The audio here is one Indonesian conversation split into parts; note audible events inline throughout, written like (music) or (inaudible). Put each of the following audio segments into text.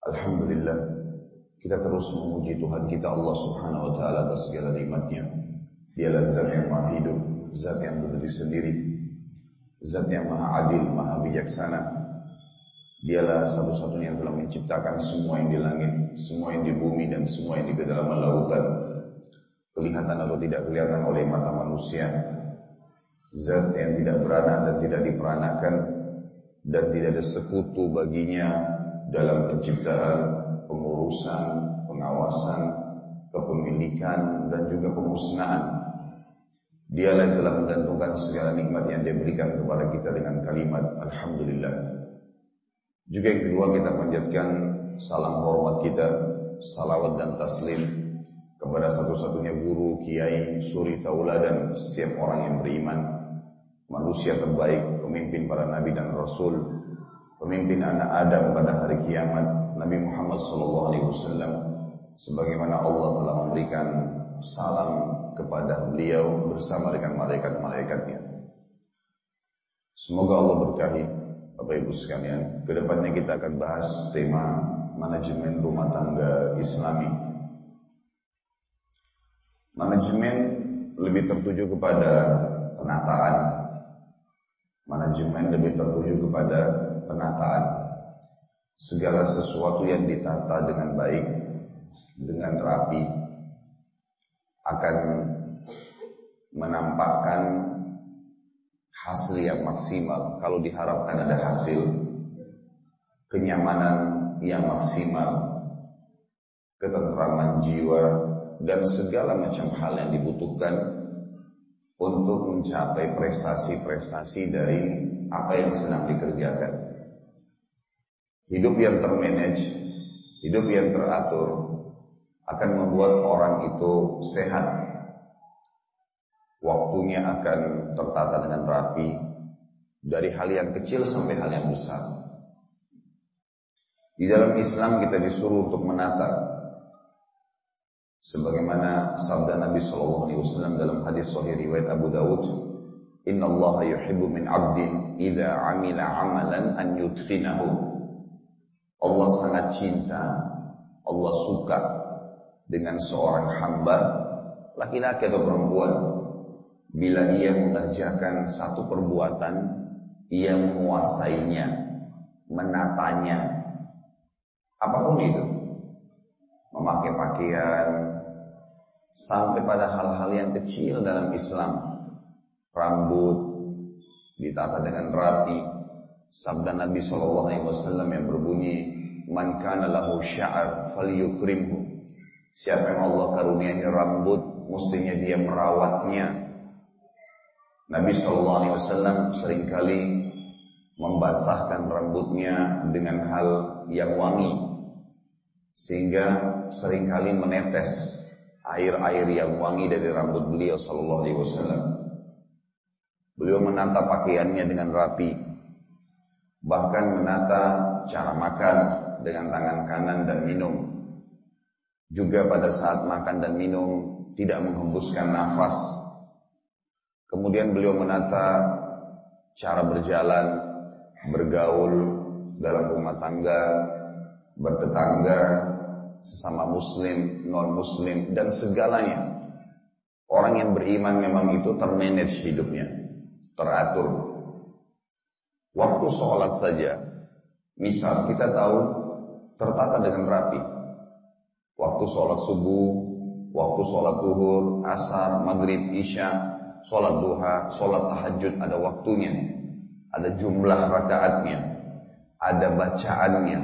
Alhamdulillah kita terus memuji Tuhan kita Allah Subhanahu wa taala atas segala nikmatnya. Dialah zat yang maha hidup, zat yang berdiri sendiri, zat yang maha adil, maha bijaksana. Dialah satu-satunya yang telah menciptakan semua yang di langit, semua yang di bumi dan semua yang di kedalaman lautan. Kelihatan atau tidak kelihatan oleh mata manusia. Zat yang tidak beranak dan tidak diperanakan dan tidak ada sekutu baginya dalam penciptaan, pengurusan, pengawasan, kepemilikan dan juga pemusnahan. Dialah yang telah menggantungkan segala nikmat yang dia berikan kepada kita dengan kalimat Alhamdulillah. Juga yang kedua kita panjatkan salam hormat kita, salawat dan taslim kepada satu-satunya guru, kiai, suri tauladan setiap orang yang beriman, manusia terbaik, pemimpin para nabi dan rasul, pemimpin anak Adam pada hari kiamat, Nabi Muhammad SAW, sebagaimana Allah telah memberikan salam kepada beliau bersama dengan malaikat-malaikatnya. Semoga Allah berkahi Bapak Ibu sekalian. Ke depannya kita akan bahas tema manajemen rumah tangga Islami. Manajemen lebih tertuju kepada penataan. Manajemen lebih tertuju kepada penataan. Segala sesuatu yang ditata dengan baik, dengan rapi, akan menampakkan hasil yang maksimal. Kalau diharapkan ada hasil, kenyamanan yang maksimal, ketentraman jiwa, dan segala macam hal yang dibutuhkan untuk mencapai prestasi-prestasi dari apa yang sedang dikerjakan. Hidup yang termanage, hidup yang teratur, akan membuat orang itu sehat. Waktunya akan tertata dengan rapi dari hal yang kecil sampai hal yang besar. Di dalam Islam kita disuruh untuk menata sebagaimana sabda Nabi Shallallahu alaihi wasallam dalam hadis sahih riwayat Abu Dawud, "Inna Allah yuhibbu min 'abdin idza 'amila 'amalan an yutqinahu." Allah sangat cinta, Allah suka dengan seorang hamba laki-laki atau perempuan. Bila ia mengerjakan satu perbuatan ia menguasainya menatanya. Apa pun itu. Memakai pakaian sampai pada hal-hal yang kecil dalam Islam. Rambut ditata dengan rapi sabda Nabi Shallallahu Alaihi Wasallam yang berbunyi man kana lahu sya'ar falyukrimhu Siapa yang Allah karuniai rambut, mestinya dia merawatnya. Nabi Shallallahu Alaihi Wasallam sering kali membasahkan rambutnya dengan hal yang wangi, sehingga sering kali menetes air-air yang wangi dari rambut beliau Shallallahu Alaihi Wasallam. Beliau menata pakaiannya dengan rapi, bahkan menata cara makan dengan tangan kanan dan minum juga pada saat makan dan minum tidak menghembuskan nafas. Kemudian beliau menata cara berjalan, bergaul dalam rumah tangga, bertetangga, sesama muslim, non muslim dan segalanya. Orang yang beriman memang itu termanage hidupnya, teratur. Waktu sholat saja, misal kita tahu tertata dengan rapi, waktu sholat subuh, waktu sholat duhur, asar, maghrib, isya, sholat duha, sholat tahajud ada waktunya, ada jumlah rakaatnya, ada bacaannya,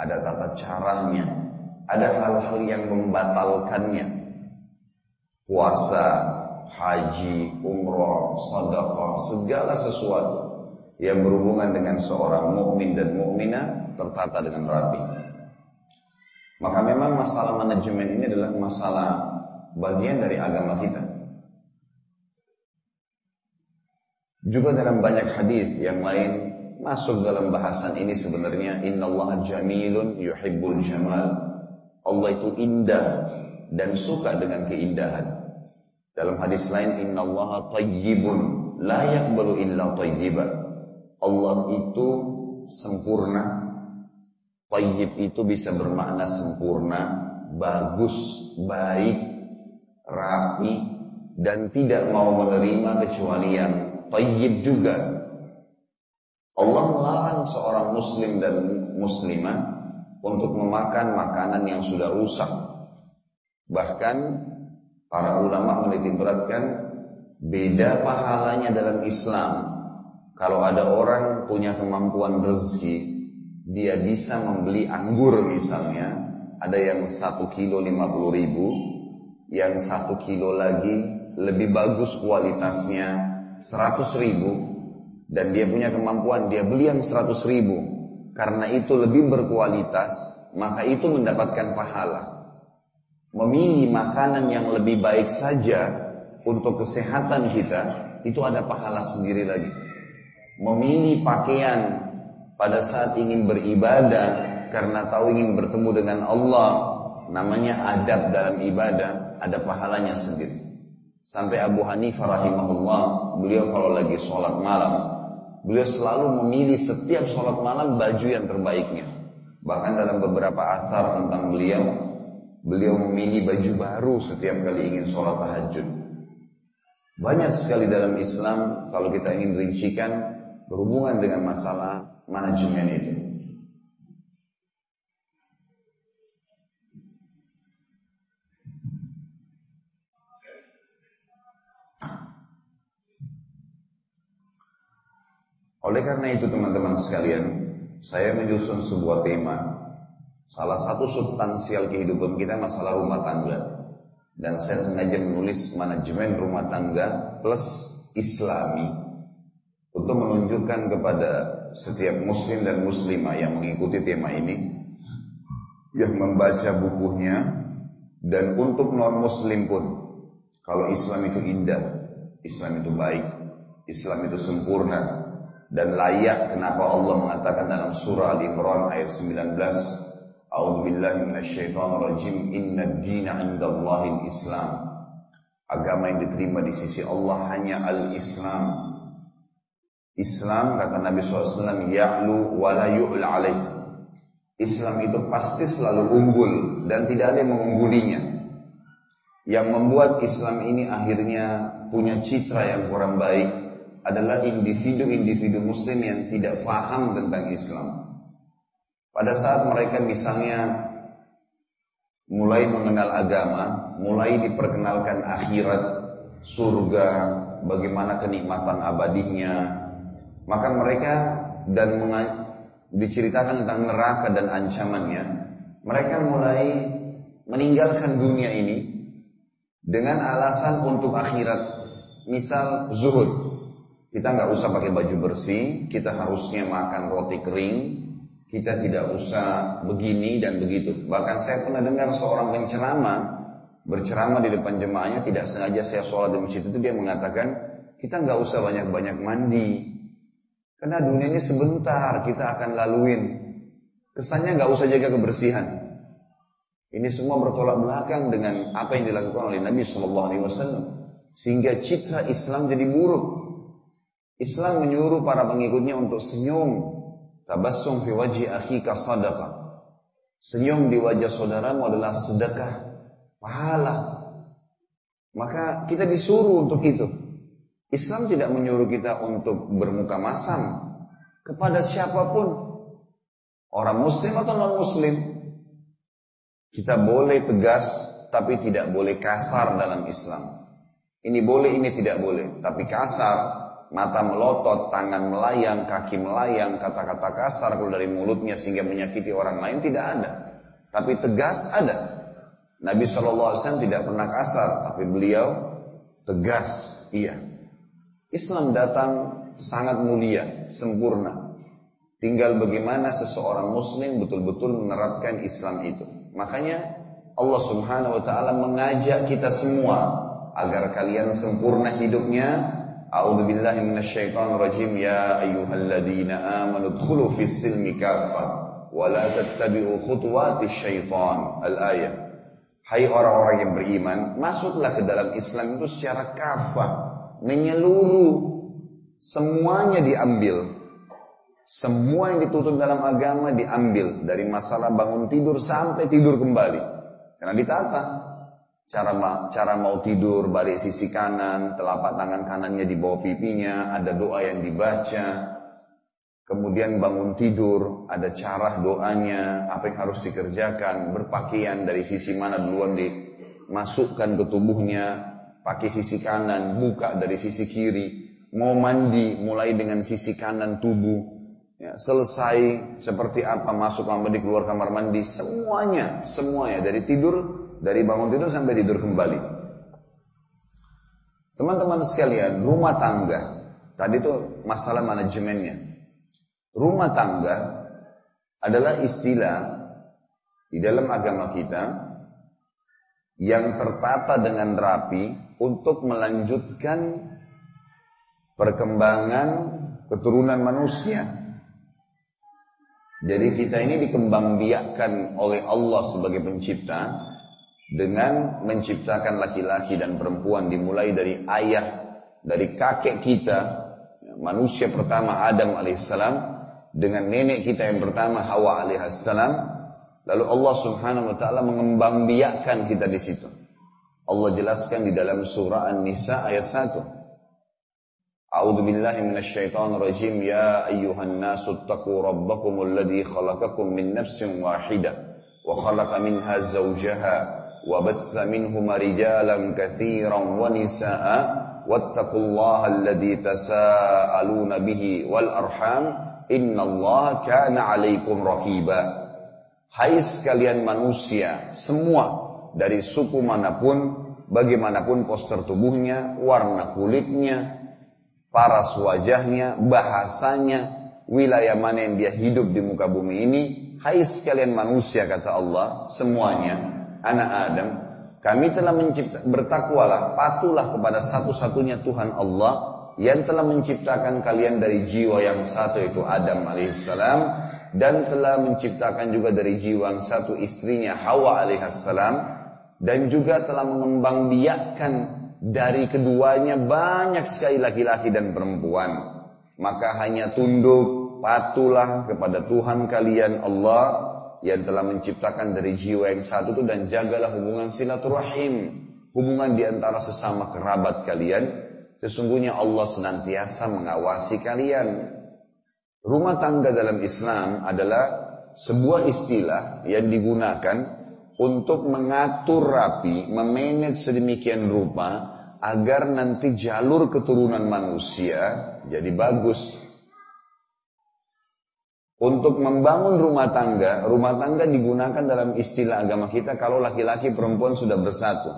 ada tata caranya, ada hal-hal yang membatalkannya. Puasa, haji, umroh, sedekah, segala sesuatu yang berhubungan dengan seorang mukmin dan mukminah tertata dengan rapi. Maka memang masalah manajemen ini adalah masalah bagian dari agama kita. Juga dalam banyak hadis yang lain masuk dalam bahasan ini sebenarnya innallaha jamilun yuhibbul jamal. Allah itu indah dan suka dengan keindahan. Dalam hadis lain innallaha tayyibun la yaqbalu illa tayyiba. Allah itu sempurna Tayyib itu bisa bermakna sempurna, bagus, baik, rapi, dan tidak mau menerima kecuali yang tayyib juga. Allah melarang seorang muslim dan muslimah untuk memakan makanan yang sudah rusak. Bahkan para ulama menitik beratkan beda pahalanya dalam Islam. Kalau ada orang punya kemampuan rezeki, dia bisa membeli anggur misalnya, ada yang satu kilo lima puluh ribu, yang satu kilo lagi lebih bagus kualitasnya seratus ribu, dan dia punya kemampuan, dia beli yang seratus ribu, karena itu lebih berkualitas, maka itu mendapatkan pahala. Memilih makanan yang lebih baik saja untuk kesehatan kita, itu ada pahala sendiri lagi. Memilih pakaian pada saat ingin beribadah karena tahu ingin bertemu dengan Allah namanya adab dalam ibadah ada pahalanya sendiri. Sampai Abu Hanifah rahimahullah beliau kalau lagi sholat malam beliau selalu memilih setiap sholat malam baju yang terbaiknya. Bahkan dalam beberapa asar tentang beliau beliau memilih baju baru setiap kali ingin sholat tahajud. Banyak sekali dalam Islam kalau kita ingin rincikan berhubungan dengan masalah manajemen itu. Oleh karena itu teman-teman sekalian, saya menyusun sebuah tema. Salah satu substansial kehidupan kita masalah rumah tangga. Dan saya sengaja menulis manajemen rumah tangga plus islami. Untuk menunjukkan kepada setiap muslim dan muslimah yang mengikuti tema ini yang membaca bukunya dan untuk non muslim pun kalau Islam itu indah, Islam itu baik, Islam itu sempurna dan layak kenapa Allah mengatakan dalam surah Al-Imran ayat 19 A'udzubillahi minasyaitonirrajim inna dina 'indallahi islam Agama yang diterima di sisi Allah hanya al-Islam Islam kata Nabi SAW ya'lu wa la yu'la alaih. Islam itu pasti selalu unggul dan tidak ada yang mengunggulinya. Yang membuat Islam ini akhirnya punya citra yang kurang baik adalah individu-individu muslim yang tidak faham tentang Islam. Pada saat mereka misalnya mulai mengenal agama, mulai diperkenalkan akhirat, surga, bagaimana kenikmatan abadinya, maka mereka dan diceritakan tentang neraka dan ancamannya, mereka mulai meninggalkan dunia ini dengan alasan untuk akhirat. Misal zuhud, kita nggak usah pakai baju bersih, kita harusnya makan roti kering, kita tidak usah begini dan begitu. Bahkan saya pernah dengar seorang penceramah berceramah di depan jemaahnya tidak sengaja saya sholat di masjid itu dia mengatakan kita nggak usah banyak-banyak mandi, karena dunia ini sebentar kita akan laluin. Kesannya nggak usah jaga kebersihan. Ini semua bertolak belakang dengan apa yang dilakukan oleh Nabi Shallallahu Alaihi Wasallam, sehingga citra Islam jadi buruk. Islam menyuruh para pengikutnya untuk senyum, tabassum fi wajhi akhika sadaqah. Senyum di wajah saudaramu adalah sedekah, pahala. Maka kita disuruh untuk itu. Islam tidak menyuruh kita untuk bermuka masam kepada siapa pun. Orang muslim atau non muslim. Kita boleh tegas tapi tidak boleh kasar dalam Islam. Ini boleh, ini tidak boleh. Tapi kasar, mata melotot, tangan melayang, kaki melayang, kata-kata kasar keluar dari mulutnya sehingga menyakiti orang lain tidak ada. Tapi tegas ada. Nabi SAW tidak pernah kasar, tapi beliau tegas, iya. Islam datang sangat mulia, sempurna. Tinggal bagaimana seseorang muslim betul-betul menerapkan Islam itu. Makanya Allah subhanahu wa ta'ala mengajak kita semua agar kalian sempurna hidupnya. A'udzu billahi rajim ya ayyuhalladzina amanu dkhulu fis silmi kaffah wa la tattabi'u khutuwatis syaitan. Al-ayat. Hai orang-orang yang beriman, masuklah ke dalam Islam itu secara kafah, menyeluruh, semuanya diambil. Semua yang ditutup dalam agama diambil dari masalah bangun tidur sampai tidur kembali. Karena ditata. Cara cara mau tidur balik sisi kanan, telapak tangan kanannya di bawah pipinya, ada doa yang dibaca. Kemudian bangun tidur, ada cara doanya, apa yang harus dikerjakan, berpakaian dari sisi mana duluan dimasukkan ke tubuhnya, pakai sisi kanan, buka dari sisi kiri, mau mandi mulai dengan sisi kanan tubuh, ya, selesai seperti apa masuk kamar mandi keluar kamar mandi semuanya semuanya. Dari tidur dari bangun tidur sampai tidur kembali. Teman-teman sekalian rumah tangga. Tadi itu masalah manajemennya. Rumah tangga adalah istilah di dalam agama kita yang tertata dengan rapi untuk melanjutkan perkembangan keturunan manusia jadi kita ini dikembangbiakkan oleh Allah sebagai pencipta dengan menciptakan laki-laki dan perempuan dimulai dari ayah, dari kakek kita, manusia pertama Adam alaihissalam, dengan nenek kita yang pertama Hawa alaihissalam, lalu Allah subhanahu wa ta'ala mengembangbiakkan kita di situ. Allah jelaskan di dalam surah An-Nisa ayat 1. A'udzu billahi minasyaitonir rajim. Ya ayyuhan nasu taqu rabbakumul ladzi khalaqakum min nafsin wahidah wa khalaqa minha zawjaha wa batha minhuma rijalan katsiran wa nisaa'a wattaqullaha alladzi tasaaluna bihi wal arham innallaha kana 'alaikum. Hai sekalian manusia semua dari suku mana pun, bagaimanapun poster tubuhnya, warna kulitnya, paras wajahnya, bahasanya, wilayah mana yang dia hidup di muka bumi ini. Hai sekalian manusia kata Allah, semuanya, anak Adam, kami telah mencipta, bertakwalah, patulah kepada satu-satunya Tuhan Allah yang telah menciptakan kalian dari jiwa yang satu itu Adam alaihissalam dan telah menciptakan juga dari jiwa yang satu istrinya Hawa alaihissalam dan juga telah mengembangbiakkan dari keduanya banyak sekali laki-laki dan perempuan. Maka hanya tunduk, patulah kepada Tuhan kalian Allah yang telah menciptakan dari jiwa yang satu itu dan jagalah hubungan silaturahim. Hubungan di antara sesama kerabat kalian. Sesungguhnya Allah senantiasa mengawasi kalian. Rumah tangga dalam Islam adalah sebuah istilah yang digunakan untuk mengatur rapi, memanage sedemikian rupa agar nanti jalur keturunan manusia jadi bagus. Untuk membangun rumah tangga, rumah tangga digunakan dalam istilah agama kita kalau laki-laki perempuan sudah bersatu.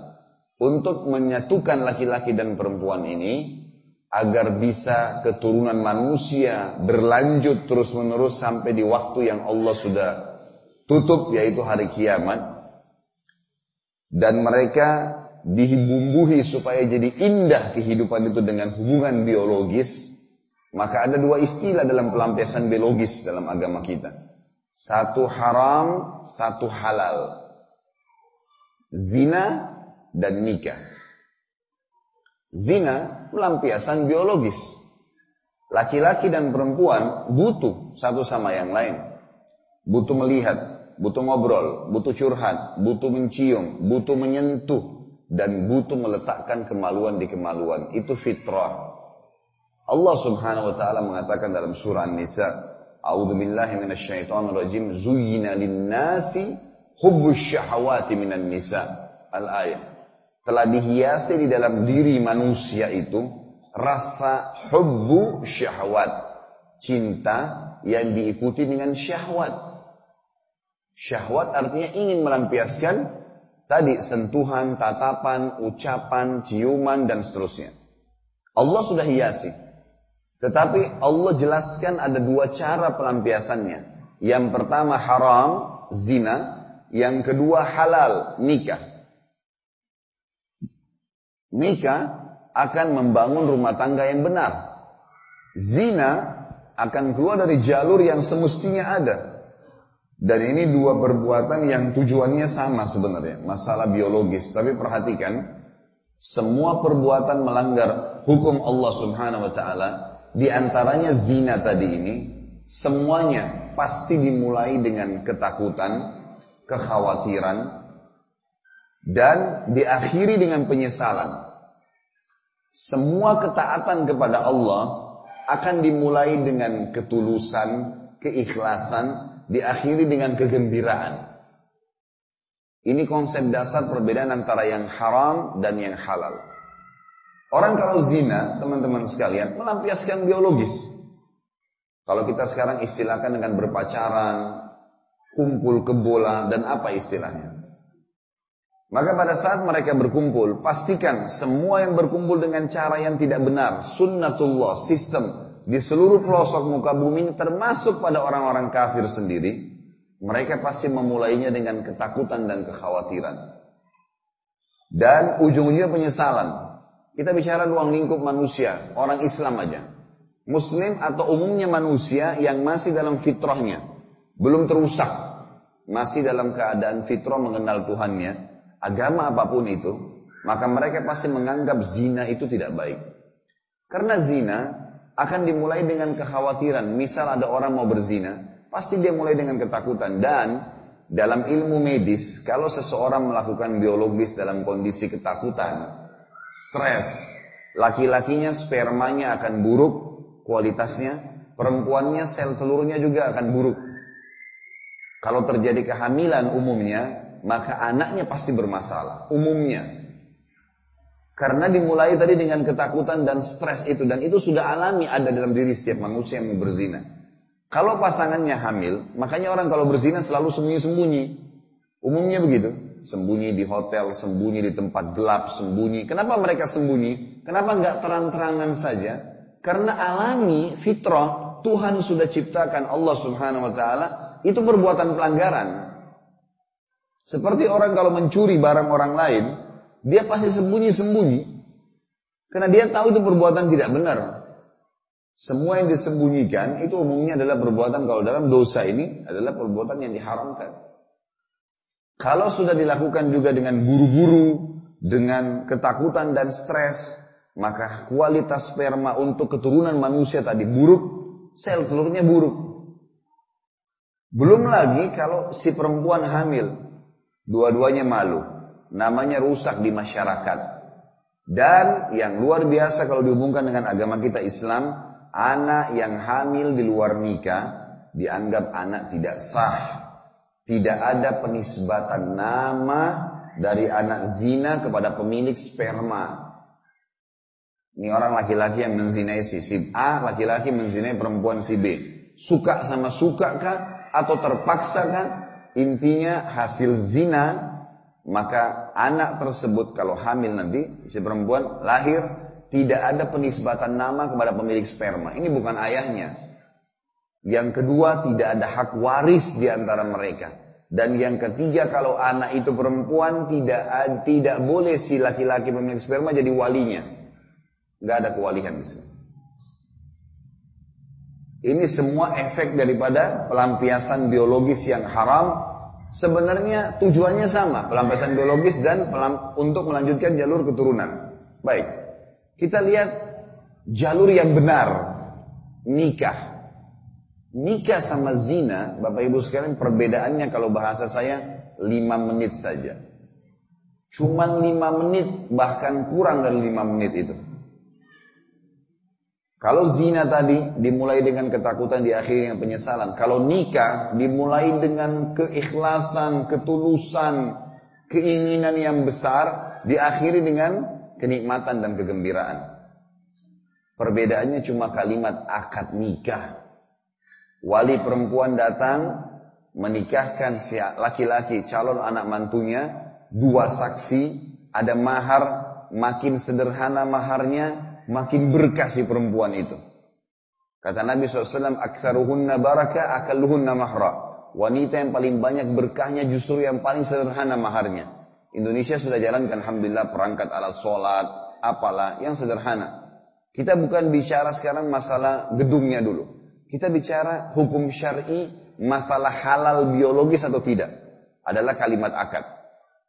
Untuk menyatukan laki-laki dan perempuan ini agar bisa keturunan manusia berlanjut terus-menerus sampai di waktu yang Allah sudah tutup yaitu hari kiamat dan mereka dibumbuhi supaya jadi indah kehidupan itu dengan hubungan biologis, maka ada dua istilah dalam pelampiasan biologis dalam agama kita. Satu haram, satu halal. Zina dan nikah. Zina pelampiasan biologis. Laki-laki dan perempuan butuh satu sama yang lain. Butuh melihat, butuh ngobrol, butuh curhat, butuh mencium, butuh menyentuh, dan butuh meletakkan kemaluan di kemaluan. Itu fitrah. Allah subhanahu wa ta'ala mengatakan dalam surah An-Nisa, A'udhu billahi minasyaitan rajim, Zuyyina linnasi hubbus syahawati minan nisa. Al-ayat. Telah dihiasi di dalam diri manusia itu, rasa hubbu syahwat. Cinta yang diikuti dengan syahwat. Syahwat artinya ingin melampiaskan tadi sentuhan, tatapan, ucapan, ciuman dan seterusnya. Allah sudah hiasi. Tetapi Allah jelaskan ada dua cara pelampiasannya. Yang pertama haram, zina. Yang kedua halal, nikah. Nikah akan membangun rumah tangga yang benar. Zina akan keluar dari jalur yang semestinya ada. Dan ini dua perbuatan yang tujuannya sama sebenarnya, masalah biologis. Tapi perhatikan, semua perbuatan melanggar hukum Allah Subhanahu wa taala, di antaranya zina tadi ini, semuanya pasti dimulai dengan ketakutan, kekhawatiran, dan diakhiri dengan penyesalan. Semua ketaatan kepada Allah akan dimulai dengan ketulusan, keikhlasan, diakhiri dengan kegembiraan. Ini konsep dasar perbedaan antara yang haram dan yang halal. Orang kalau zina, teman-teman sekalian, melampiaskan biologis. Kalau kita sekarang istilahkan dengan berpacaran, kumpul kebola, dan apa istilahnya? Maka pada saat mereka berkumpul, pastikan semua yang berkumpul dengan cara yang tidak benar, sunnatullah, sistem di seluruh pelosok muka bumi ini termasuk pada orang-orang kafir sendiri, mereka pasti memulainya dengan ketakutan dan kekhawatiran. Dan ujung-ujungnya penyesalan. Kita bicara ruang lingkup manusia, orang Islam aja. Muslim atau umumnya manusia yang masih dalam fitrahnya, belum terusak, masih dalam keadaan fitrah mengenal Tuhannya, agama apa pun itu, maka mereka pasti menganggap zina itu tidak baik. Karena zina akan dimulai dengan kekhawatiran. Misal ada orang mau berzina, pasti dia mulai dengan ketakutan. Dan dalam ilmu medis, kalau seseorang melakukan biologis dalam kondisi ketakutan, stres, laki-lakinya spermanya akan buruk kualitasnya, perempuannya sel telurnya juga akan buruk. Kalau terjadi kehamilan umumnya, maka anaknya pasti bermasalah, umumnya. Karena dimulai tadi dengan ketakutan dan stres itu, dan itu sudah alami ada dalam diri setiap manusia yang berzina. Kalau pasangannya hamil, makanya orang kalau berzina selalu sembunyi-sembunyi. Umumnya begitu, sembunyi di hotel, sembunyi di tempat gelap, sembunyi. Kenapa mereka sembunyi? Kenapa nggak terang-terangan saja? Karena alami fitrah Tuhan sudah ciptakan Allah Subhanahu wa taala itu perbuatan pelanggaran. Seperti orang kalau mencuri barang orang lain, dia pasti sembunyi-sembunyi. Karena dia tahu itu perbuatan tidak benar. Semua yang disembunyikan itu umumnya adalah perbuatan kalau dalam dosa ini adalah perbuatan yang diharamkan. Kalau sudah dilakukan juga dengan buru-buru, dengan ketakutan dan stres, maka kualitas sperma untuk keturunan manusia tadi buruk, sel telurnya buruk. Belum lagi kalau si perempuan hamil, Dua-duanya malu. Namanya rusak di masyarakat. Dan yang luar biasa kalau dihubungkan dengan agama kita Islam, anak yang hamil di luar nikah dianggap anak tidak sah. Tidak ada penisbatan nama dari anak zina kepada pemilik sperma. Ini orang laki-laki yang menzinai si, si A, laki-laki menzinai perempuan si B. Suka sama suka kah? Atau terpaksa kah? Intinya hasil zina, maka anak tersebut kalau hamil nanti, si perempuan lahir, tidak ada penisbatan nama kepada pemilik sperma. Ini bukan ayahnya. Yang kedua, tidak ada hak waris di antara mereka. Dan yang ketiga, kalau anak itu perempuan, tidak tidak boleh si laki-laki pemilik sperma jadi walinya. Gak ada kewalian di sini. Ini semua efek daripada pelampiasan biologis yang haram. Sebenarnya tujuannya sama, pelampiasan biologis dan pelam, untuk melanjutkan jalur keturunan. Baik, kita lihat jalur yang benar, nikah. Nikah sama zina, Bapak Ibu sekalian perbedaannya kalau bahasa saya 5 menit saja. Cuman 5 menit, bahkan kurang dari 5 menit itu. Kalau zina tadi dimulai dengan ketakutan diakhiri dengan penyesalan. Kalau nikah dimulai dengan keikhlasan, ketulusan, keinginan yang besar diakhiri dengan kenikmatan dan kegembiraan. Perbedaannya cuma kalimat akad nikah. Wali perempuan datang menikahkan si laki-laki calon anak mantunya, dua saksi, ada mahar, makin sederhana maharnya, makin berkah si perempuan itu. Kata Nabi SAW, Aktharuhunna baraka akalluhunna mahra. Wanita yang paling banyak berkahnya justru yang paling sederhana maharnya. Indonesia sudah jalankan Alhamdulillah perangkat alat sholat, apalah, yang sederhana. Kita bukan bicara sekarang masalah gedungnya dulu. Kita bicara hukum syar'i, masalah halal biologis atau tidak. Adalah kalimat akad.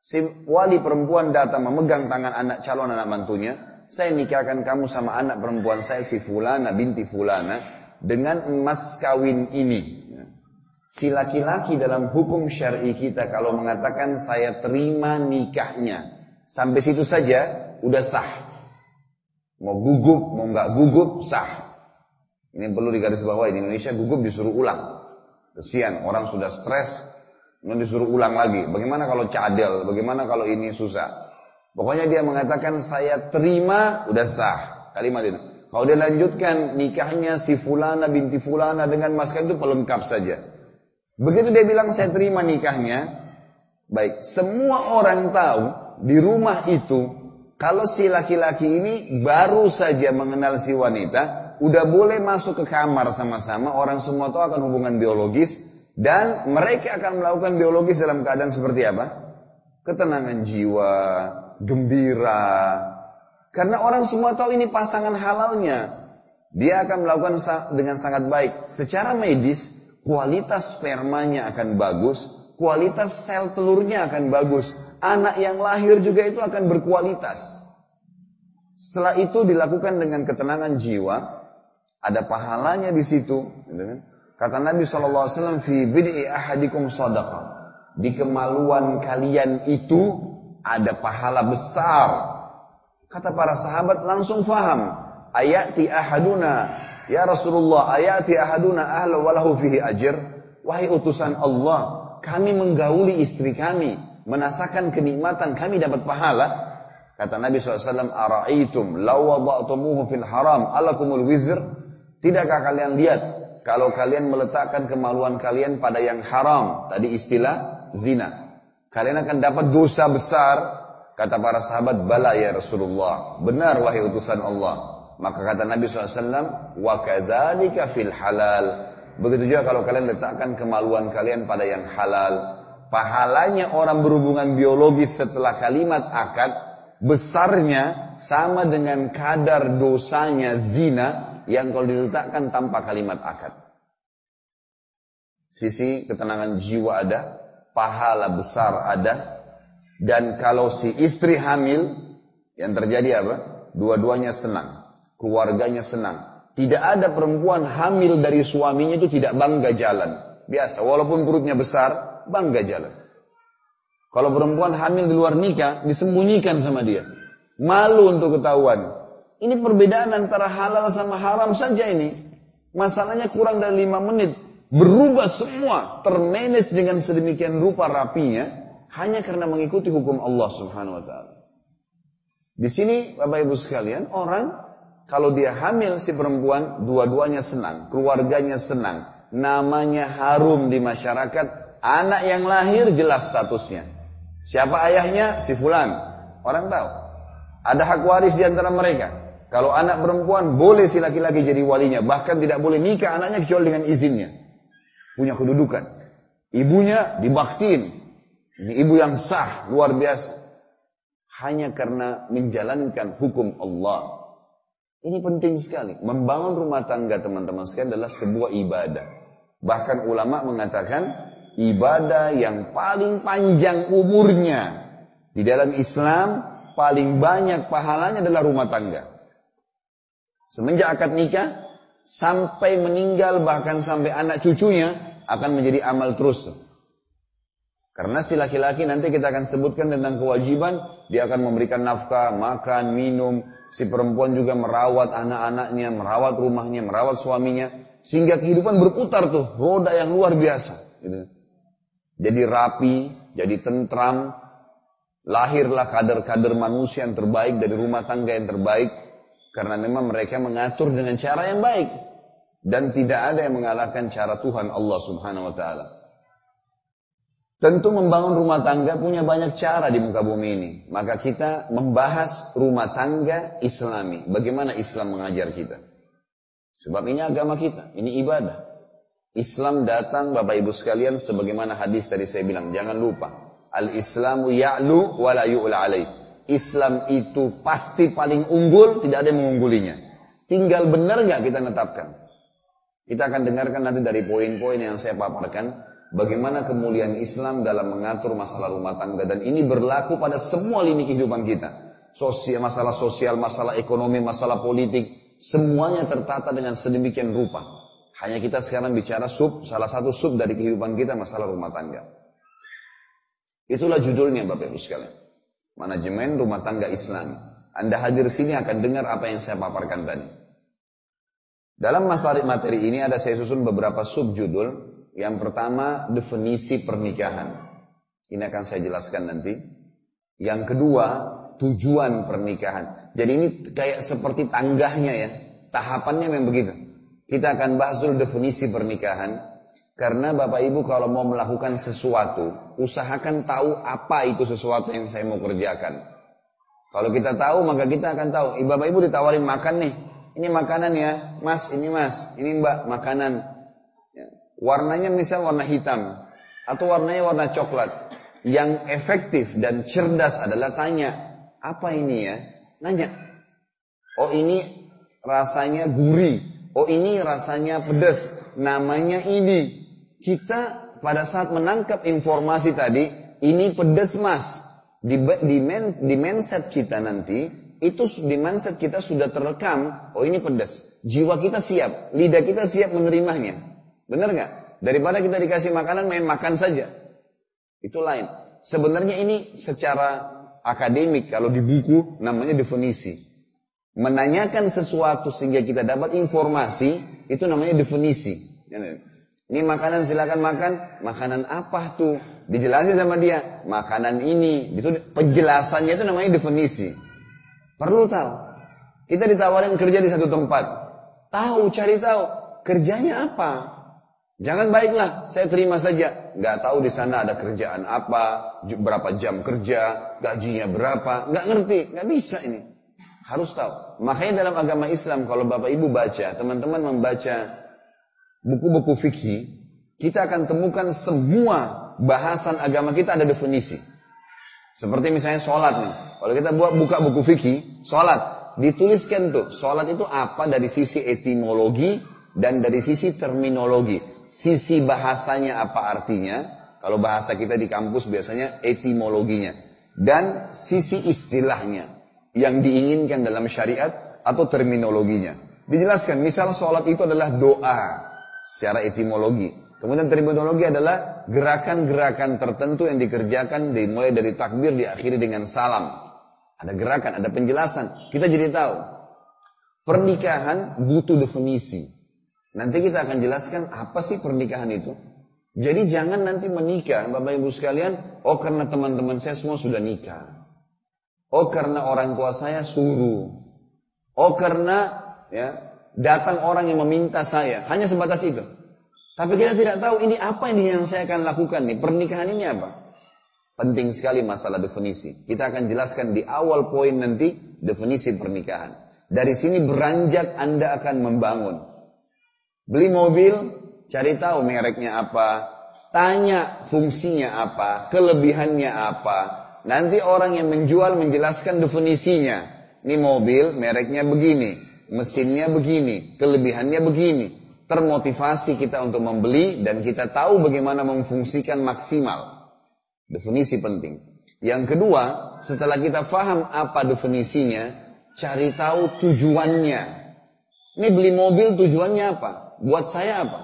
Si wali perempuan datang memegang tangan anak calon anak mantunya, saya nikahkan kamu sama anak perempuan saya si fulana binti fulana dengan emas kawin ini. Si laki-laki dalam hukum syar'i kita kalau mengatakan saya terima nikahnya, sampai situ saja udah sah. Mau gugup, mau nggak gugup, sah. Ini perlu digarisbawahi di Indonesia gugup disuruh ulang. Kesian, orang sudah stres, kemudian disuruh ulang lagi. Bagaimana kalau cadel? Bagaimana kalau ini susah? Pokoknya dia mengatakan saya terima, udah sah. Kalimat itu. Kalau dia lanjutkan nikahnya si fulana binti fulana dengan mas itu pelengkap saja. Begitu dia bilang saya terima nikahnya, baik, semua orang tahu di rumah itu kalau si laki-laki ini baru saja mengenal si wanita, udah boleh masuk ke kamar sama-sama, orang semua tahu akan hubungan biologis dan mereka akan melakukan biologis dalam keadaan seperti apa? Ketenangan jiwa, gembira. Karena orang semua tahu ini pasangan halalnya. Dia akan melakukan dengan sangat baik. Secara medis, kualitas spermanya akan bagus, kualitas sel telurnya akan bagus, anak yang lahir juga itu akan berkualitas. Setelah itu dilakukan dengan ketenangan jiwa, ada pahalanya di situ. Gitu kan? Kata Nabi SAW, fi bid'i ahadikum sadaqah. Di kemaluan kalian itu ada pahala besar. Kata para sahabat langsung faham. Ayati ahaduna Ya Rasulullah, ayati ahaduna ahla walahu fihi ajir. Wahai utusan Allah, kami menggauli istri kami, menasakan kenikmatan, kami dapat pahala. Kata Nabi SAW, Ara'aitum law wada'tumuhu fil haram alakumul wizr. Tidakkah kalian lihat kalau kalian meletakkan kemaluan kalian pada yang haram, tadi istilah zina. Kalian akan dapat dosa besar. Kata para sahabat, bala ya Rasulullah. Benar wahai utusan Allah. Maka kata Nabi SAW, wa fil halal. Begitu juga kalau kalian letakkan kemaluan kalian pada yang halal. Pahalanya orang berhubungan biologis setelah kalimat akad, besarnya sama dengan kadar dosanya zina yang kalau diletakkan tanpa kalimat akad. Sisi ketenangan jiwa ada, pahala besar ada, dan kalau si istri hamil, yang terjadi apa? Dua-duanya senang keluarganya senang. Tidak ada perempuan hamil dari suaminya itu tidak bangga jalan. Biasa, walaupun perutnya besar, bangga jalan. Kalau perempuan hamil di luar nikah, disembunyikan sama dia. Malu untuk ketahuan. Ini perbedaan antara halal sama haram saja ini. Masalahnya kurang dari lima menit. Berubah semua. Termanage dengan sedemikian rupa rapinya. Hanya karena mengikuti hukum Allah subhanahu wa ta'ala. Di sini Bapak Ibu sekalian, orang kalau dia hamil si perempuan, dua-duanya senang, keluarganya senang, namanya harum di masyarakat, anak yang lahir jelas statusnya. Siapa ayahnya? Si fulan. Orang tahu. Ada hak waris di antara mereka. Kalau anak perempuan boleh si laki-laki jadi walinya, bahkan tidak boleh nikah anaknya kecuali dengan izinnya. Punya kedudukan. Ibunya dibaktiin. Ini ibu yang sah, luar biasa. Hanya karena menjalankan hukum Allah. Ini penting sekali. Membangun rumah tangga teman-teman sekalian adalah sebuah ibadah. Bahkan ulama mengatakan ibadah yang paling panjang umurnya di dalam Islam paling banyak pahalanya adalah rumah tangga. Semenjak akad nikah sampai meninggal bahkan sampai anak cucunya akan menjadi amal terus tuh. Karena si laki-laki nanti kita akan sebutkan tentang kewajiban, dia akan memberikan nafkah, makan, minum. Si perempuan juga merawat anak-anaknya, merawat rumahnya, merawat suaminya. Sehingga kehidupan berputar tuh, roda yang luar biasa. Gitu. Jadi rapi, jadi tentram. Lahirlah kader-kader manusia yang terbaik dari rumah tangga yang terbaik. Karena memang mereka mengatur dengan cara yang baik. Dan tidak ada yang mengalahkan cara Tuhan Allah subhanahu wa ta'ala. Tentu membangun rumah tangga punya banyak cara di muka bumi ini. Maka kita membahas rumah tangga islami. Bagaimana Islam mengajar kita. Sebab ini agama kita, ini ibadah. Islam datang Bapak Ibu sekalian sebagaimana hadis tadi saya bilang. Jangan lupa. Al-Islamu ya'lu wa la yu'la alaih. Islam itu pasti paling unggul, tidak ada yang mengunggulinya. Tinggal benar nggak kita netapkan. Kita akan dengarkan nanti dari poin-poin yang saya paparkan bagaimana kemuliaan Islam dalam mengatur masalah rumah tangga dan ini berlaku pada semua lini kehidupan kita. Sosial, masalah sosial, masalah ekonomi, masalah politik, semuanya tertata dengan sedemikian rupa. Hanya kita sekarang bicara sub, salah satu sub dari kehidupan kita masalah rumah tangga. Itulah judulnya Bapak Ibu sekalian. Manajemen rumah tangga Islam. Anda hadir sini akan dengar apa yang saya paparkan tadi. Dalam masalah materi ini ada saya susun beberapa sub judul. Yang pertama, definisi pernikahan. Ini akan saya jelaskan nanti. Yang kedua, tujuan pernikahan. Jadi ini kayak seperti tanggahnya ya. Tahapannya memang begitu. Kita akan bahas dulu definisi pernikahan. Karena Bapak Ibu kalau mau melakukan sesuatu, usahakan tahu apa itu sesuatu yang saya mau kerjakan. Kalau kita tahu, maka kita akan tahu. Eh, Bapak Ibu ditawarin makan nih. Ini makanan ya, mas, ini mas, ini mbak, makanan. Ya. Warnanya misal warna hitam. Atau warnanya warna coklat. Yang efektif dan cerdas adalah tanya, apa ini ya? Nanya. Oh ini rasanya gurih. Oh ini rasanya pedas. Namanya ini. Kita pada saat menangkap informasi tadi, ini pedes mas. Di, di, men, di mindset kita nanti, itu di mindset kita sudah terekam, oh ini pedas. Jiwa kita siap, lidah kita siap menerimanya. Benar nggak? Daripada kita dikasih makanan, main makan saja. Itu lain. Sebenarnya ini secara akademik, kalau di buku namanya definisi. Menanyakan sesuatu sehingga kita dapat informasi, itu namanya definisi. Ini makanan silakan makan. Makanan apa tuh? Dijelasin sama dia. Makanan ini. Itu penjelasannya itu namanya definisi. Perlu tahu. Kita ditawarin kerja di satu tempat. Tahu, cari tahu. Kerjanya apa? Jangan baiklah, saya terima saja. Gak tahu di sana ada kerjaan apa, berapa jam kerja, gajinya berapa, gak ngerti, gak bisa ini. Harus tahu. Makanya dalam agama Islam kalau bapak ibu baca, teman-teman membaca buku-buku fikih, kita akan temukan semua bahasan agama kita ada definisi. Seperti misalnya sholat nih. Kalau kita buat buka buku fikih, sholat. Dituliskan tuh, sholat itu apa dari sisi etimologi dan dari sisi terminologi. Sisi bahasanya apa artinya. Kalau bahasa kita di kampus biasanya etimologinya. Dan sisi istilahnya. Yang diinginkan dalam syariat atau terminologinya. Dijelaskan, misal sholat itu adalah doa secara etimologi. Kemudian terminologi adalah gerakan-gerakan tertentu yang dikerjakan dimulai dari takbir diakhiri dengan salam. Ada gerakan, ada penjelasan. Kita jadi tahu. Pernikahan butuh definisi. Nanti kita akan jelaskan apa sih pernikahan itu. Jadi jangan nanti menikah, Bapak Ibu sekalian, oh karena teman-teman saya semua sudah nikah. Oh karena orang tua saya suruh. Oh karena ya datang orang yang meminta saya. Hanya sebatas itu. Tapi kita tidak tahu ini apa ini yang saya akan lakukan nih. Pernikahan ini apa? Penting sekali masalah definisi. Kita akan jelaskan di awal poin nanti definisi pernikahan. Dari sini beranjak Anda akan membangun. Beli mobil, cari tahu mereknya apa, tanya fungsinya apa, kelebihannya apa. Nanti orang yang menjual menjelaskan definisinya. Ini mobil mereknya begini, mesinnya begini, kelebihannya begini. Termotivasi kita untuk membeli dan kita tahu bagaimana memfungsikan maksimal. Definisi penting. Yang kedua, setelah kita faham apa definisinya, cari tahu tujuannya. Ini beli mobil tujuannya apa? Buat saya apa?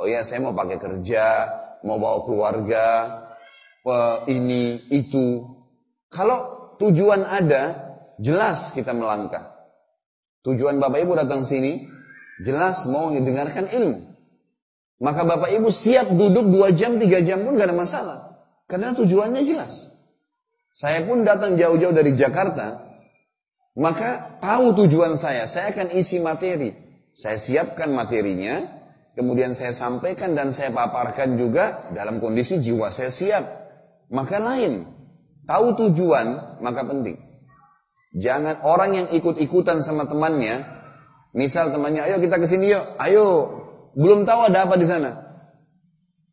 Oh ya, saya mau pakai kerja, mau bawa keluarga, ini, itu. Kalau tujuan ada, jelas kita melangkah. Tujuan Bapak Ibu datang sini, jelas mau mendengarkan ilmu. Maka Bapak Ibu siap duduk dua jam, tiga jam pun gak ada masalah. Karena tujuannya jelas. Saya pun datang jauh-jauh dari Jakarta, maka tahu tujuan saya. Saya akan isi materi. Saya siapkan materinya, kemudian saya sampaikan dan saya paparkan juga dalam kondisi jiwa saya siap. Maka lain, tahu tujuan, maka penting. Jangan orang yang ikut-ikutan sama temannya, misal temannya, ayo kita ke sini yuk, ayo, belum tahu ada apa di sana.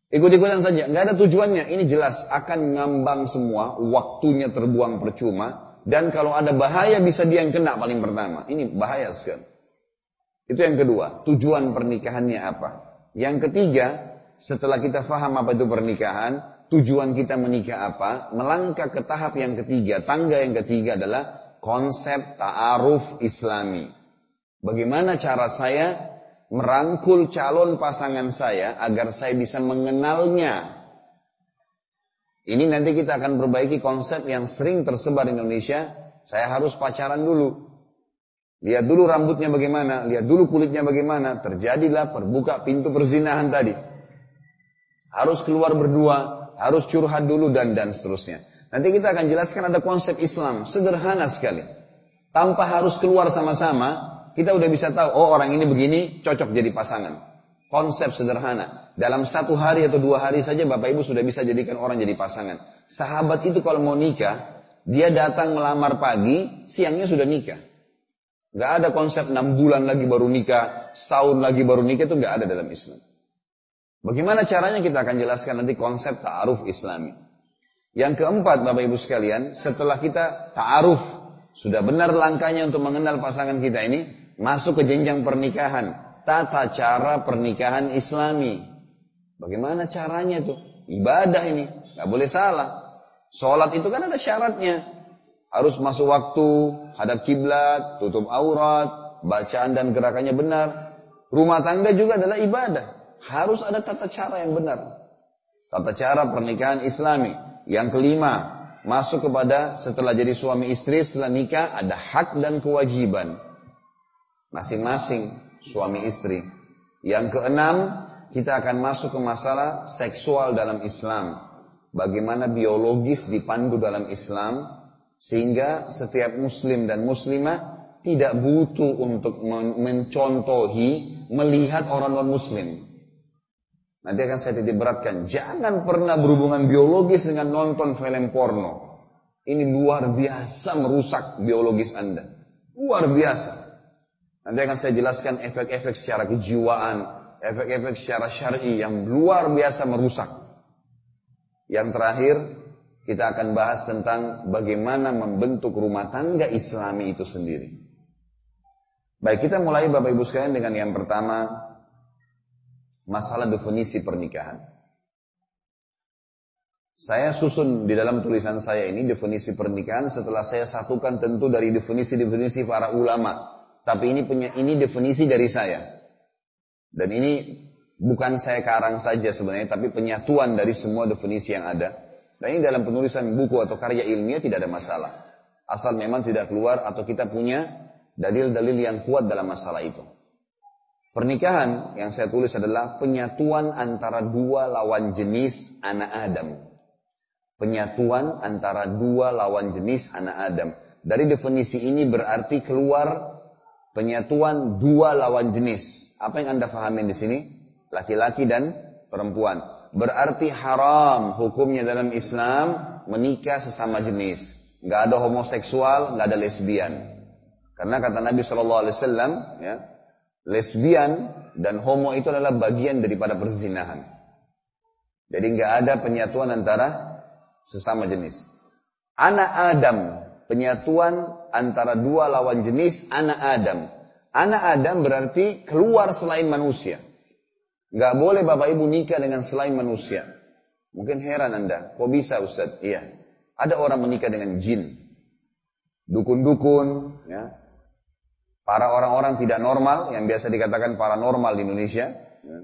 Ikut-ikutan saja, nggak ada tujuannya. Ini jelas akan ngambang semua, waktunya terbuang percuma, dan kalau ada bahaya bisa dia yang kena paling pertama. Ini bahaya sekali. Itu yang kedua, tujuan pernikahannya apa. Yang ketiga, setelah kita faham apa itu pernikahan, tujuan kita menikah apa, melangkah ke tahap yang ketiga, tangga yang ketiga adalah konsep ta'aruf islami. Bagaimana cara saya merangkul calon pasangan saya agar saya bisa mengenalnya. Ini nanti kita akan perbaiki konsep yang sering tersebar di Indonesia. Saya harus pacaran dulu. Lihat dulu rambutnya bagaimana, lihat dulu kulitnya bagaimana. Terjadilah perbuka pintu perzinahan tadi. Harus keluar berdua, harus curhat dulu dan dan seterusnya. Nanti kita akan jelaskan ada konsep Islam, sederhana sekali. Tanpa harus keluar sama-sama, kita udah bisa tahu, oh orang ini begini, cocok jadi pasangan. Konsep sederhana. Dalam satu hari atau dua hari saja Bapak Ibu sudah bisa jadikan orang jadi pasangan. Sahabat itu kalau mau nikah, dia datang melamar pagi, siangnya sudah nikah. Gak ada konsep enam bulan lagi baru nikah, setahun lagi baru nikah itu gak ada dalam Islam. Bagaimana caranya kita akan jelaskan nanti konsep ta'aruf islami. Yang keempat Bapak Ibu sekalian, setelah kita ta'aruf, sudah benar langkahnya untuk mengenal pasangan kita ini, masuk ke jenjang pernikahan, tata cara pernikahan Islami. Bagaimana caranya tuh? Ibadah ini, nggak boleh salah. Sholat itu kan ada syaratnya. Harus masuk waktu, hadap kiblat, tutup aurat, bacaan dan gerakannya benar. Rumah tangga juga adalah ibadah. Harus ada tata cara yang benar. Tata cara pernikahan Islami. Yang kelima, masuk kepada setelah jadi suami istri, setelah nikah ada hak dan kewajiban masing-masing suami istri. Yang keenam, kita akan masuk ke masalah seksual dalam Islam. Bagaimana biologis dipandu dalam Islam sehingga setiap muslim dan muslimah tidak butuh untuk mencontohi melihat orang non muslim. Nanti akan saya titik beratkan, jangan pernah berhubungan biologis dengan nonton film porno. Ini luar biasa merusak biologis Anda. Luar biasa. Nanti akan saya jelaskan efek-efek secara kejiwaan, efek-efek secara syar'i yang luar biasa merusak. Yang terakhir, kita akan bahas tentang bagaimana membentuk rumah tangga islami itu sendiri. Baik, kita mulai Bapak Ibu sekalian dengan yang pertama, masalah definisi pernikahan. Saya susun di dalam tulisan saya ini definisi pernikahan setelah saya satukan tentu dari definisi-definisi para ulama tapi ini punya ini definisi dari saya. Dan ini bukan saya karang saja sebenarnya, tapi penyatuan dari semua definisi yang ada. Dan ini dalam penulisan buku atau karya ilmiah tidak ada masalah. Asal memang tidak keluar atau kita punya dalil-dalil yang kuat dalam masalah itu. Pernikahan yang saya tulis adalah penyatuan antara dua lawan jenis anak Adam. Penyatuan antara dua lawan jenis anak Adam. Dari definisi ini berarti keluar penyatuan dua lawan jenis. Apa yang Anda fahami di sini? Laki-laki dan perempuan. Berarti haram hukumnya dalam Islam menikah sesama jenis. Gak ada homoseksual, gak ada lesbian. Karena kata Nabi Shallallahu Alaihi Wasallam, ya, lesbian dan homo itu adalah bagian daripada perzinahan. Jadi nggak ada penyatuan antara sesama jenis. Anak Adam penyatuan antara dua lawan jenis anak Adam. Anak Adam berarti keluar selain manusia. Gak boleh bapak ibu nikah dengan selain manusia. Mungkin heran anda, kok bisa Ustaz? Iya. Ada orang menikah dengan jin. Dukun-dukun, ya. Para orang-orang tidak normal, yang biasa dikatakan paranormal di Indonesia. Ya.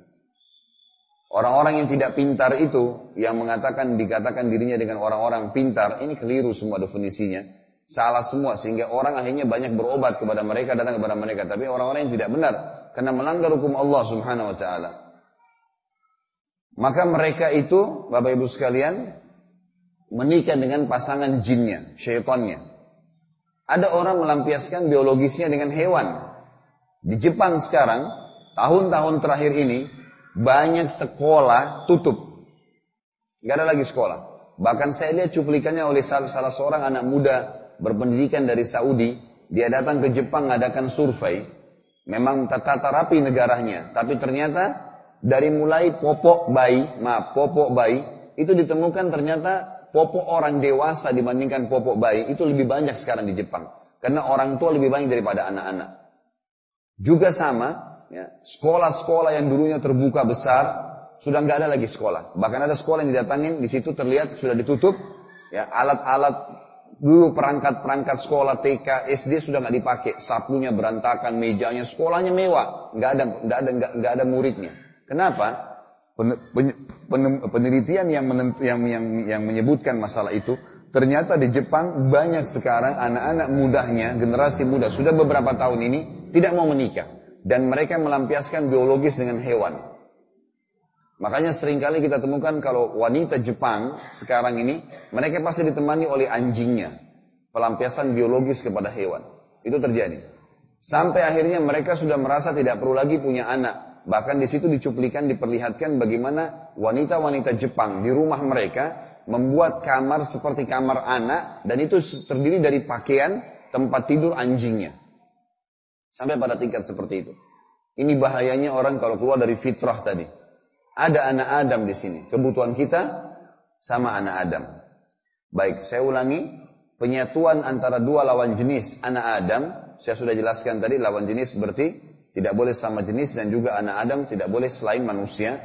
Orang-orang yang tidak pintar itu, yang mengatakan dikatakan dirinya dengan orang-orang pintar, ini keliru semua definisinya. Salah semua sehingga orang akhirnya banyak berobat kepada mereka datang kepada mereka tapi orang-orang yang tidak benar karena melanggar hukum Allah Subhanahu wa taala. Maka mereka itu Bapak Ibu sekalian menikah dengan pasangan jinnya, syaitannya. Ada orang melampiaskan biologisnya dengan hewan. Di Jepang sekarang, tahun-tahun terakhir ini, banyak sekolah tutup. Gak ada lagi sekolah. Bahkan saya lihat cuplikannya oleh salah, salah seorang anak muda berpendidikan dari Saudi, dia datang ke Jepang mengadakan survei, memang tata rapi negaranya, tapi ternyata dari mulai popok bayi, maaf, popok bayi, itu ditemukan ternyata popok orang dewasa dibandingkan popok bayi itu lebih banyak sekarang di Jepang. Karena orang tua lebih banyak daripada anak-anak. Juga sama, ya, sekolah-sekolah yang dulunya terbuka besar, sudah nggak ada lagi sekolah. Bahkan ada sekolah yang didatangin, di situ terlihat sudah ditutup, ya alat-alat Dulu perangkat-perangkat sekolah TK, SD sudah nggak dipakai, sapunya berantakan, mejanya, sekolahnya mewah, nggak ada nggak ada nggak, ada muridnya. Kenapa? Pen, pen, pen, penelitian yang, yang, yang yang menyebutkan masalah itu, ternyata di Jepang banyak sekarang anak-anak mudanya, generasi muda sudah beberapa tahun ini tidak mau menikah dan mereka melampiaskan biologis dengan hewan. Makanya sering kali kita temukan kalau wanita Jepang sekarang ini, mereka pasti ditemani oleh anjingnya. Pelampiasan biologis kepada hewan. Itu terjadi. Sampai akhirnya mereka sudah merasa tidak perlu lagi punya anak. Bahkan di situ dicuplikan, diperlihatkan bagaimana wanita-wanita Jepang di rumah mereka membuat kamar seperti kamar anak dan itu terdiri dari pakaian tempat tidur anjingnya. Sampai pada tingkat seperti itu. Ini bahayanya orang kalau keluar dari fitrah tadi. Ada anak Adam di sini. Kebutuhan kita sama anak Adam. Baik, saya ulangi. Penyatuan antara dua lawan jenis anak Adam. Saya sudah jelaskan tadi lawan jenis berarti tidak boleh sama jenis dan juga anak Adam tidak boleh selain manusia.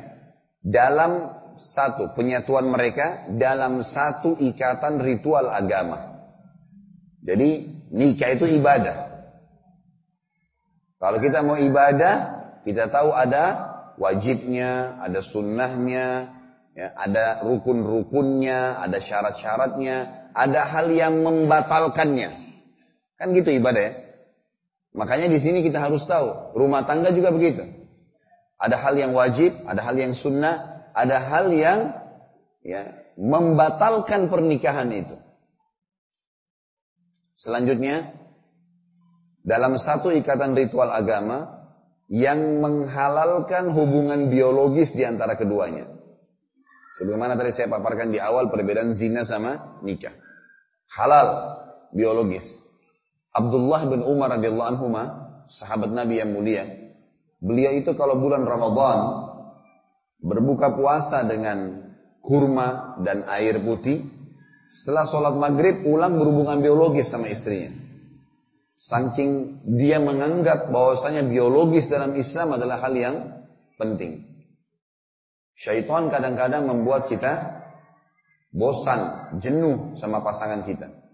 Dalam satu penyatuan mereka dalam satu ikatan ritual agama. Jadi nikah itu ibadah. Kalau kita mau ibadah, kita tahu ada wajibnya, ada sunnahnya, ya, ada rukun-rukunnya, ada syarat-syaratnya, ada hal yang membatalkannya. Kan gitu ibadah ya. Makanya di sini kita harus tahu, rumah tangga juga begitu. Ada hal yang wajib, ada hal yang sunnah, ada hal yang ya, membatalkan pernikahan itu. Selanjutnya, dalam satu ikatan ritual agama, yang menghalalkan hubungan biologis di antara keduanya. Sebagaimana tadi saya paparkan di awal perbedaan zina sama nikah. Halal biologis. Abdullah bin Umar radhiyallahu anhu sahabat Nabi yang mulia. Beliau itu kalau bulan Ramadan berbuka puasa dengan kurma dan air putih, setelah sholat maghrib ulang berhubungan biologis sama istrinya. Saking dia menganggap bahwasanya biologis dalam Islam adalah hal yang penting. Syaitan kadang-kadang membuat kita bosan, jenuh sama pasangan kita.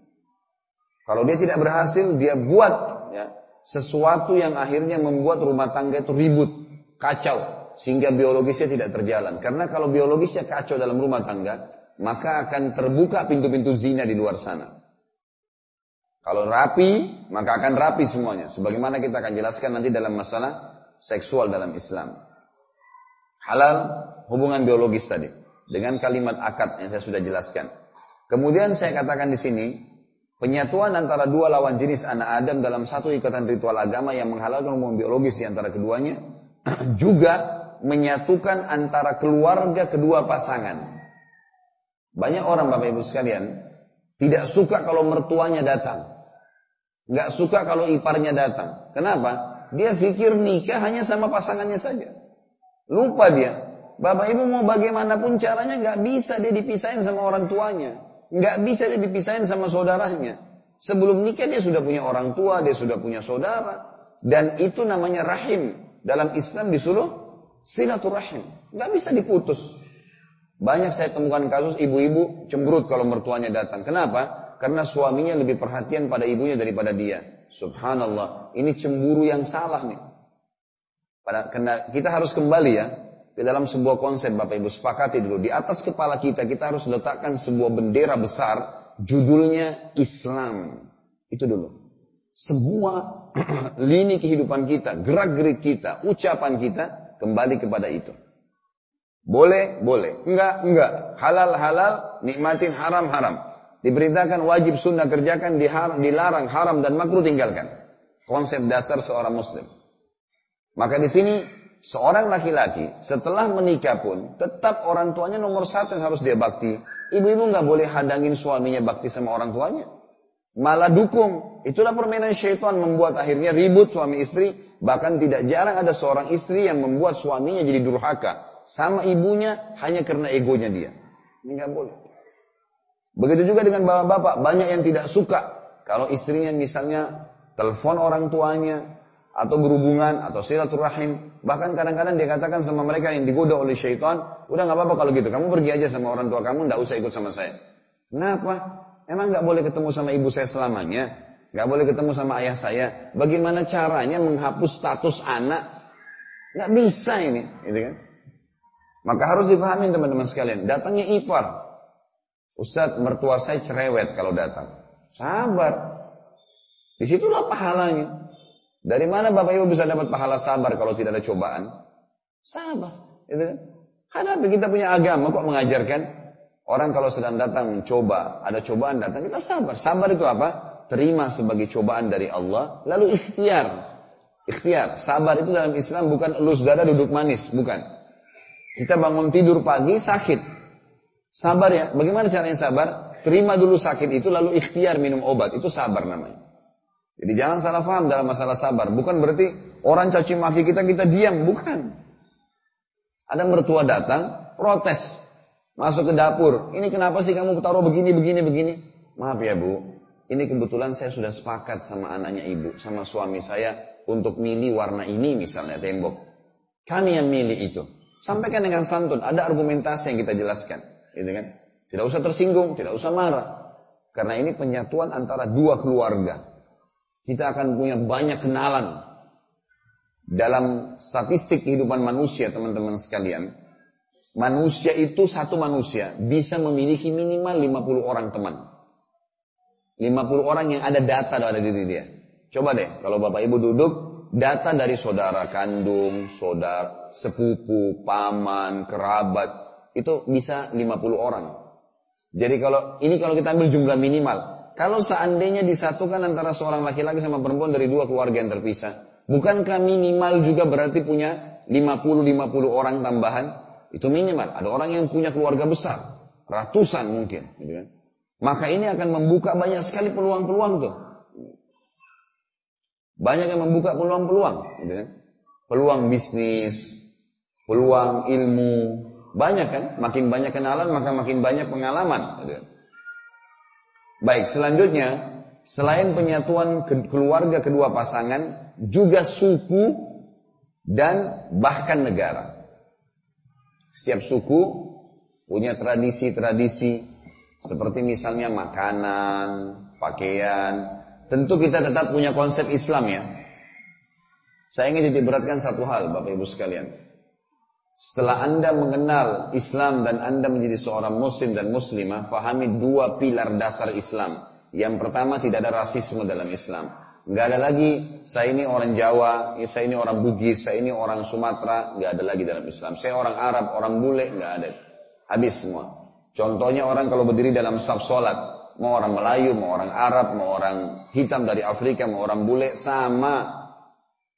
Kalau dia tidak berhasil, dia buat ya, sesuatu yang akhirnya membuat rumah tangga itu ribut, kacau, sehingga biologisnya tidak terjalan. Karena kalau biologisnya kacau dalam rumah tangga, maka akan terbuka pintu-pintu zina di luar sana. Kalau rapi, maka akan rapi semuanya. Sebagaimana kita akan jelaskan nanti dalam masalah seksual dalam Islam. Halal hubungan biologis tadi. Dengan kalimat akad yang saya sudah jelaskan. Kemudian saya katakan di sini, penyatuan antara dua lawan jenis anak Adam dalam satu ikatan ritual agama yang menghalalkan hubungan biologis di antara keduanya, (clears throat) juga menyatukan antara keluarga kedua pasangan. Banyak orang Bapak Ibu sekalian, tidak suka kalau mertuanya datang. Nggak suka kalau iparnya datang. Kenapa? Dia pikir nikah hanya sama pasangannya saja. Lupa dia. Bapak ibu mau bagaimanapun caranya nggak bisa dia dipisahin sama orang tuanya. Nggak bisa dia dipisahin sama saudaranya. Sebelum nikah dia sudah punya orang tua, dia sudah punya saudara. Dan itu namanya rahim. Dalam Islam disuruh silaturahim. Nggak bisa diputus. Banyak saya temukan kasus ibu-ibu cemberut kalau mertuanya datang. Kenapa? Karena suaminya lebih perhatian pada ibunya daripada dia. Subhanallah. Ini cemburu yang salah nih. Kita harus kembali ya ke dalam sebuah konsep Bapak Ibu sepakati dulu. Di atas kepala kita kita harus letakkan sebuah bendera besar judulnya Islam. Itu dulu. Semua (clears throat) lini kehidupan kita, gerak-gerik kita, ucapan kita kembali kepada itu. Boleh, boleh. Enggak, enggak. Halal, halal. Nikmatin haram, haram. Diberitakan wajib sunnah kerjakan, dilarang haram dan makruh tinggalkan. Konsep dasar seorang muslim. Maka di sini seorang laki-laki setelah menikah pun tetap orang tuanya nomor satu yang harus dia bakti. Ibu-ibu nggak boleh hadangin suaminya bakti sama orang tuanya. Malah dukung. Itulah permainan syaitan membuat akhirnya ribut suami istri. Bahkan tidak jarang ada seorang istri yang membuat suaminya jadi durhaka. Sama ibunya hanya karena egonya dia. Ini nggak boleh. Begitu juga dengan bapak-bapak, banyak yang tidak suka kalau istrinya misalnya telepon orang tuanya atau berhubungan atau silaturahim. Bahkan kadang-kadang dia katakan sama mereka yang digoda oleh syaitan, udah nggak apa-apa kalau gitu, kamu pergi aja sama orang tua kamu, nggak usah ikut sama saya. Kenapa? Emang nggak boleh ketemu sama ibu saya selamanya? Nggak boleh ketemu sama ayah saya? Bagaimana caranya menghapus status anak? Nggak bisa ini, gitu kan? Maka harus dipahami teman-teman sekalian. Datangnya ipar. Ustadz, mertua saya cerewet kalau datang. Sabar. Di situlah pahalanya. Dari mana Bapak Ibu bisa dapat pahala sabar kalau tidak ada cobaan? Sabar. Gitu kan? Hadapi kita punya agama kok mengajarkan orang kalau sedang datang mencoba, ada cobaan datang, kita sabar. Sabar itu apa? Terima sebagai cobaan dari Allah, lalu ikhtiar. Ikhtiar. Sabar itu dalam Islam bukan elus dada duduk manis, bukan. Kita bangun tidur pagi sakit. Sabar ya. Bagaimana caranya sabar? Terima dulu sakit itu lalu ikhtiar minum obat. Itu sabar namanya. Jadi jangan salah paham dalam masalah sabar. Bukan berarti orang caci maki kita, kita diam. Bukan. Ada mertua datang, protes. Masuk ke dapur. Ini kenapa sih kamu taruh begini, begini, begini? Maaf ya bu. Ini kebetulan saya sudah sepakat sama anaknya ibu. Sama suami saya. Untuk milih warna ini misalnya tembok. Kami yang milih itu. Sampaikan dengan santun. Ada argumentasi yang kita jelaskan. Gitu kan? Tidak usah tersinggung. Tidak usah marah. Karena ini penyatuan antara dua keluarga. Kita akan punya banyak kenalan. Dalam statistik kehidupan manusia teman-teman sekalian. Manusia itu satu manusia bisa memiliki minimal 50 orang teman. 50 orang yang ada data ada diri dia. Coba deh kalau Bapak Ibu duduk data dari saudara kandung, saudara sepupu, paman, kerabat itu bisa 50 orang. Jadi kalau ini kalau kita ambil jumlah minimal, kalau seandainya disatukan antara seorang laki-laki sama perempuan dari dua keluarga yang terpisah, bukankah minimal juga berarti punya 50-50 orang tambahan? Itu minimal. Ada orang yang punya keluarga besar, ratusan mungkin. Gitu kan? Maka ini akan membuka banyak sekali peluang-peluang tuh. Banyak yang membuka peluang-peluang. Gitu kan? Peluang bisnis, peluang ilmu, banyak kan? Makin banyak kenalan maka makin banyak pengalaman. Gitu kan? Baik, selanjutnya selain penyatuan keluarga kedua pasangan, juga suku dan bahkan negara. Setiap suku punya tradisi-tradisi seperti misalnya makanan, pakaian. Tentu kita tetap punya konsep Islam ya. Saya ingin diberatkan satu hal Bapak Ibu sekalian. Setelah Anda mengenal Islam dan Anda menjadi seorang muslim dan muslimah, fahami dua pilar dasar Islam. Yang pertama tidak ada rasisme dalam Islam. Nggak ada lagi saya ini orang Jawa, ya saya ini orang Bugis, saya ini orang Sumatera, nggak ada lagi dalam Islam. Saya orang Arab, orang bule, nggak ada. Habis semua. Contohnya orang kalau berdiri dalam sab sholat, mau orang Melayu, mau orang Arab, mau orang hitam dari Afrika, mau orang bule, sama.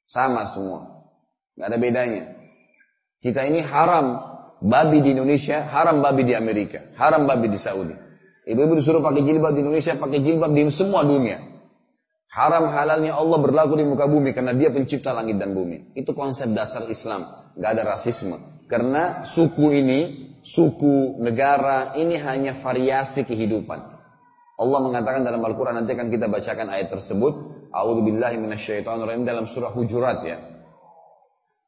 Sama semua. Nggak ada bedanya. Kita ini haram babi di Indonesia, haram babi di Amerika, haram babi di Saudi. Ibu-ibu disuruh pakai jilbab di Indonesia, pakai jilbab di semua dunia. Haram halalnya Allah berlaku di muka bumi karena dia pencipta langit dan bumi. Itu konsep dasar Islam. Gak ada rasisme. Karena suku ini, suku, negara, ini hanya variasi kehidupan. Allah mengatakan dalam Al-Quran, nanti akan kita bacakan ayat tersebut. A'udhu billahi dalam surah hujurat ya.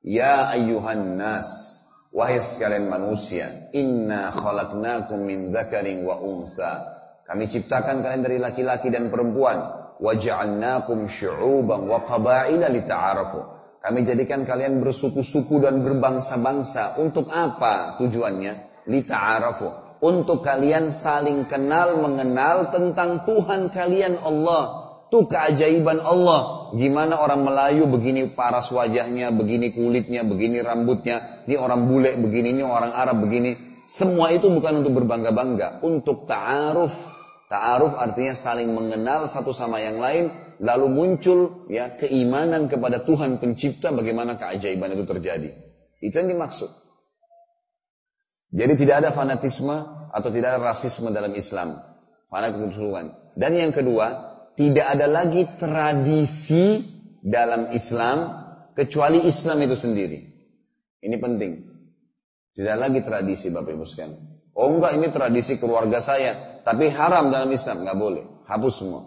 Ya ayyuhan nas, wahai sekalian manusia, inna khalaqnakum min dzakarin wa unsa. Kami ciptakan kalian dari laki-laki dan perempuan. Wa ja'alnakum syu'uban wa qabaila lita'arafu. Kami jadikan kalian bersuku-suku dan berbangsa-bangsa. Untuk apa tujuannya? Lita'arafu. Untuk kalian saling kenal mengenal tentang Tuhan kalian Allah Tuh keajaiban Allah. Gimana orang Melayu begini paras wajahnya, begini kulitnya, begini rambutnya. Ini orang bule begini, ini orang Arab begini. Semua itu bukan untuk berbangga-bangga. Untuk ta'aruf. Ta'aruf artinya saling mengenal satu sama yang lain. Lalu muncul ya keimanan kepada Tuhan pencipta bagaimana keajaiban itu terjadi. Itu yang dimaksud. Jadi tidak ada fanatisme atau tidak ada rasisme dalam Islam. Fanatisme. Dan yang kedua, tidak ada lagi tradisi dalam Islam kecuali Islam itu sendiri. Ini penting. Tidak lagi tradisi Bapak Ibu sekalian. Oh enggak ini tradisi keluarga saya. Tapi haram dalam Islam. Enggak boleh. Hapus semua.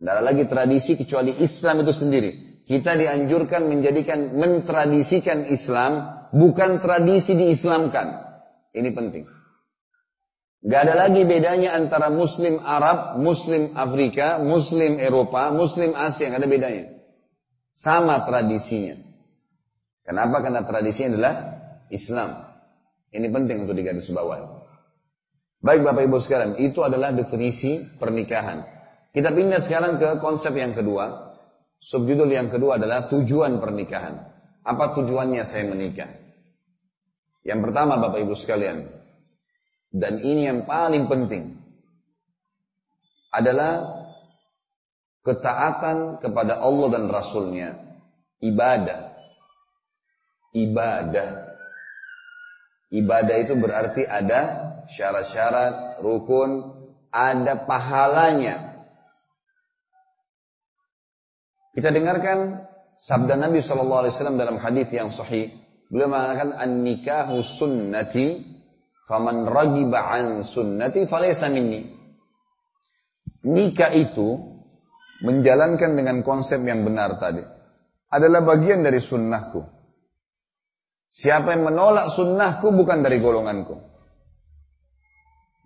Tidak ada lagi tradisi kecuali Islam itu sendiri. Kita dianjurkan menjadikan, mentradisikan Islam. Bukan tradisi diislamkan. Ini penting. Gak ada lagi bedanya antara Muslim Arab, Muslim Afrika, Muslim Eropa, Muslim Asia, gak ada bedanya. Sama tradisinya. Kenapa? Karena tradisinya adalah Islam. Ini penting untuk digarisbawahi. Baik Bapak Ibu sekalian, itu adalah definisi pernikahan. Kita pindah sekarang ke konsep yang kedua. Subjudul yang kedua adalah tujuan pernikahan. Apa tujuannya saya menikah? Yang pertama Bapak Ibu sekalian, dan ini yang paling penting adalah ketaatan kepada Allah dan Rasulnya. Ibadah. Ibadah. Ibadah itu berarti ada syarat-syarat, rukun, ada pahalanya. Kita dengarkan sabda Nabi SAW dalam hadis yang sahih. Beliau mengatakan an-nikahu sunnati Faman ragiba an sunnati falaysa minni. Nikah itu menjalankan dengan konsep yang benar tadi. Adalah bagian dari sunnahku. Siapa yang menolak sunnahku bukan dari golonganku.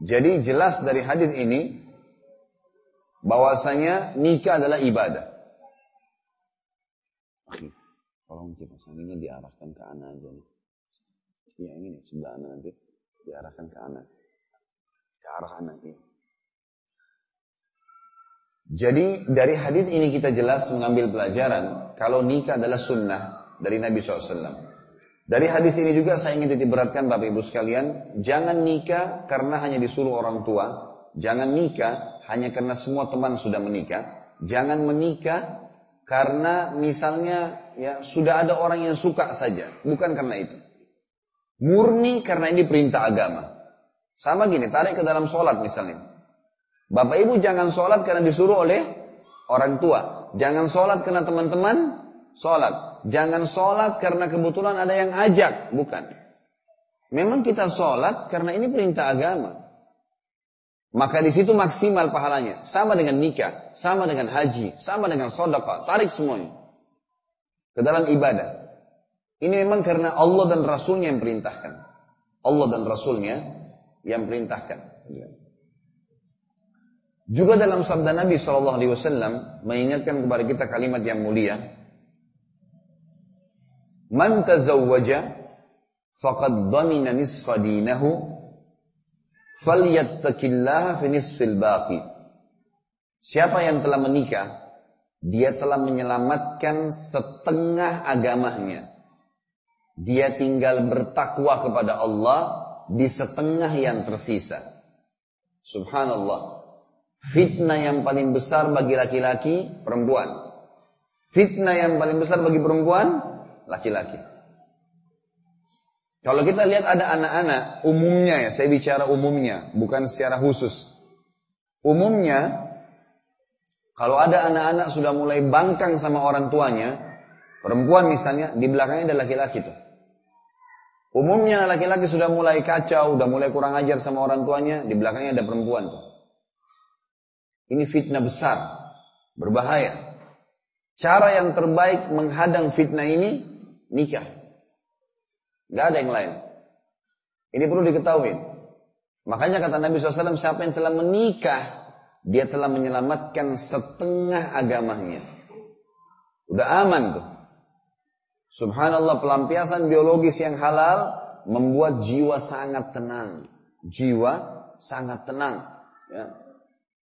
Jadi jelas dari hadis ini bahwasanya nikah adalah ibadah. Tolong kipas anginnya diarahkan ke anak aja nih. Ya ini sebelah anak nanti diarahkan ke anak. Ke arah anak ini. Jadi dari hadis ini kita jelas mengambil pelajaran kalau nikah adalah sunnah dari Nabi SAW. Dari hadis ini juga saya ingin titik beratkan Bapak Ibu sekalian, jangan nikah karena hanya disuruh orang tua, jangan nikah hanya karena semua teman sudah menikah, jangan menikah karena misalnya ya sudah ada orang yang suka saja, bukan karena itu. Murni karena ini perintah agama. Sama gini, tarik ke dalam sholat misalnya. Bapak ibu jangan sholat karena disuruh oleh orang tua. Jangan sholat karena teman-teman sholat. Jangan sholat karena kebetulan ada yang ajak. Bukan. Memang kita sholat karena ini perintah agama. Maka di situ maksimal pahalanya. Sama dengan nikah, sama dengan haji, sama dengan sodaka. Tarik semuanya. Ke dalam ibadah. Ini memang karena Allah dan Rasulnya yang perintahkan. Allah dan Rasulnya yang perintahkan. Juga dalam sabda Nabi SAW mengingatkan kepada kita kalimat yang mulia. Man tazawwaja faqad dhamina nisfa dinahu falyattaqillaha fi nisfil baqi. Siapa yang telah menikah, dia telah menyelamatkan setengah agamanya. Dia tinggal bertakwa kepada Allah di setengah yang tersisa. Subhanallah. Fitnah yang paling besar bagi laki-laki, perempuan. Fitnah yang paling besar bagi perempuan, laki-laki. Kalau kita lihat ada anak-anak, umumnya ya, saya bicara umumnya, bukan secara khusus. Umumnya, kalau ada anak-anak sudah mulai bangkang sama orang tuanya, perempuan misalnya, di belakangnya ada laki-laki tuh. Umumnya laki-laki sudah mulai kacau, sudah mulai kurang ajar sama orang tuanya, di belakangnya ada perempuan. Ini fitnah besar, berbahaya. Cara yang terbaik menghadang fitnah ini, nikah. Gak ada yang lain. Ini perlu diketahui. Makanya kata Nabi SAW, siapa yang telah menikah, dia telah menyelamatkan setengah agamanya. Udah aman tuh. Subhanallah pelampiasan biologis yang halal membuat jiwa sangat tenang. Jiwa sangat tenang. Ya.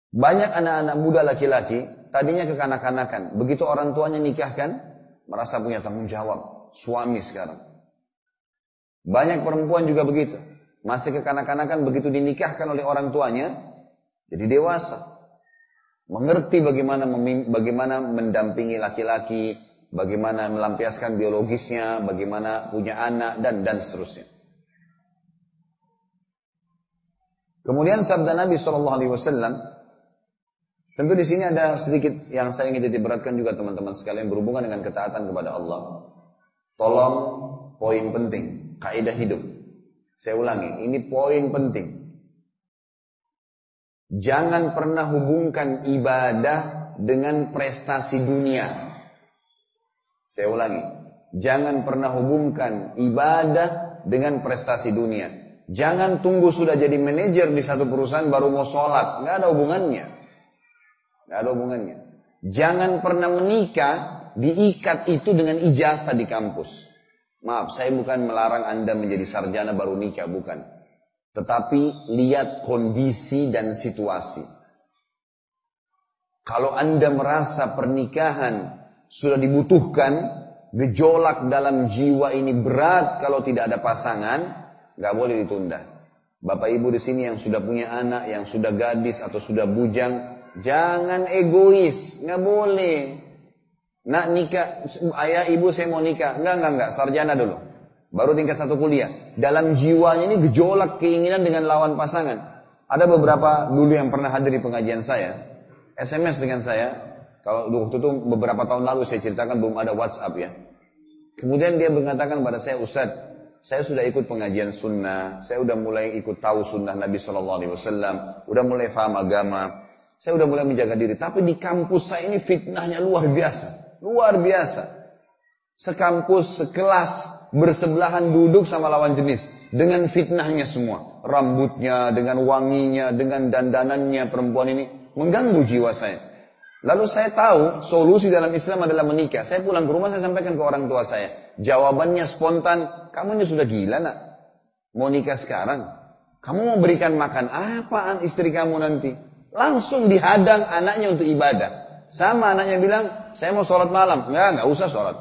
Banyak anak-anak muda laki-laki tadinya kekanak-kanakan. Begitu orang tuanya nikahkan, merasa punya tanggung jawab. Suami sekarang. Banyak perempuan juga begitu. Masih kekanak-kanakan begitu dinikahkan oleh orang tuanya, jadi dewasa. Mengerti bagaimana bagaimana mendampingi laki-laki, bagaimana melampiaskan biologisnya, bagaimana punya anak dan dan seterusnya. Kemudian sabda Nabi Shallallahu Alaihi Wasallam, tentu di sini ada sedikit yang saya ingin beratkan juga teman-teman sekalian berhubungan dengan ketaatan kepada Allah. Tolong poin penting, kaidah hidup. Saya ulangi, ini poin penting. Jangan pernah hubungkan ibadah dengan prestasi dunia. Saya ulangi, jangan pernah hubungkan ibadah dengan prestasi dunia. Jangan tunggu sudah jadi manajer di satu perusahaan baru mau sholat. Nggak ada hubungannya. Nggak ada hubungannya. Jangan pernah menikah diikat itu dengan ijazah di kampus. Maaf, saya bukan melarang Anda menjadi sarjana baru nikah, bukan. Tetapi lihat kondisi dan situasi. Kalau Anda merasa pernikahan sudah dibutuhkan, gejolak dalam jiwa ini berat kalau tidak ada pasangan, nggak boleh ditunda. Bapak ibu di sini yang sudah punya anak, yang sudah gadis atau sudah bujang, jangan egois, nggak boleh. Nak nikah, ayah ibu saya mau nikah, nggak nggak nggak, sarjana dulu, baru tingkat satu kuliah. Dalam jiwanya ini gejolak keinginan dengan lawan pasangan. Ada beberapa dulu yang pernah hadir di pengajian saya, SMS dengan saya. Kalau waktu itu beberapa tahun lalu saya ceritakan belum ada WhatsApp ya. Kemudian dia mengatakan pada saya, Ustaz, saya sudah ikut pengajian sunnah, saya sudah mulai ikut tahu sunnah Nabi Shallallahu Alaihi Wasallam, sudah mulai paham agama, saya sudah mulai menjaga diri. Tapi di kampus saya ini fitnahnya luar biasa, luar biasa. Sekampus, sekelas, bersebelahan duduk sama lawan jenis dengan fitnahnya semua, rambutnya, dengan wanginya, dengan dandanannya perempuan ini mengganggu jiwa saya. Lalu saya tahu solusi dalam Islam adalah menikah. Saya pulang ke rumah saya sampaikan ke orang tua saya. Jawabannya spontan, kamu ini sudah gila nak. Mau nikah sekarang? Kamu mau berikan makan apaan istri kamu nanti? Langsung dihadang anaknya untuk ibadah. Sama anaknya bilang, saya mau sholat malam. Enggak, enggak usah sholat.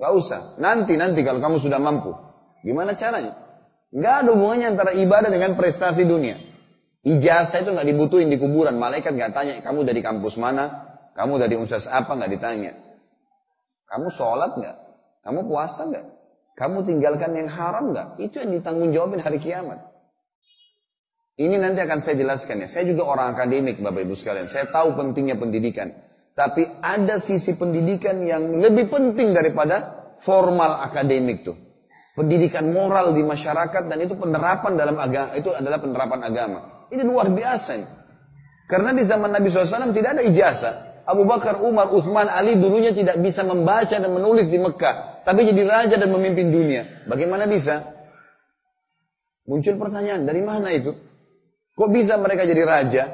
Enggak usah. Nanti, nanti kalau kamu sudah mampu. Gimana caranya? Enggak ada hubungannya antara ibadah dengan prestasi dunia. Ijazah itu nggak dibutuhin di kuburan. Malaikat nggak tanya, kamu dari kampus mana? Kamu dari universitas apa? Nggak ditanya. Kamu sholat nggak? Kamu puasa nggak? Kamu tinggalkan yang haram nggak? Itu yang ditanggung jawabin hari kiamat. Ini nanti akan saya jelaskan ya. Saya juga orang akademik Bapak Ibu sekalian. Saya tahu pentingnya pendidikan. Tapi ada sisi pendidikan yang lebih penting daripada formal akademik tuh. Pendidikan moral di masyarakat dan itu penerapan dalam agama itu adalah penerapan agama. Ini luar biasa ini. Karena di zaman Nabi SAW tidak ada ijazah. Abu Bakar, Umar, Uthman, Ali dulunya tidak bisa membaca dan menulis di Mekah. Tapi jadi raja dan memimpin dunia. Bagaimana bisa? Muncul pertanyaan, dari mana itu? Kok bisa mereka jadi raja?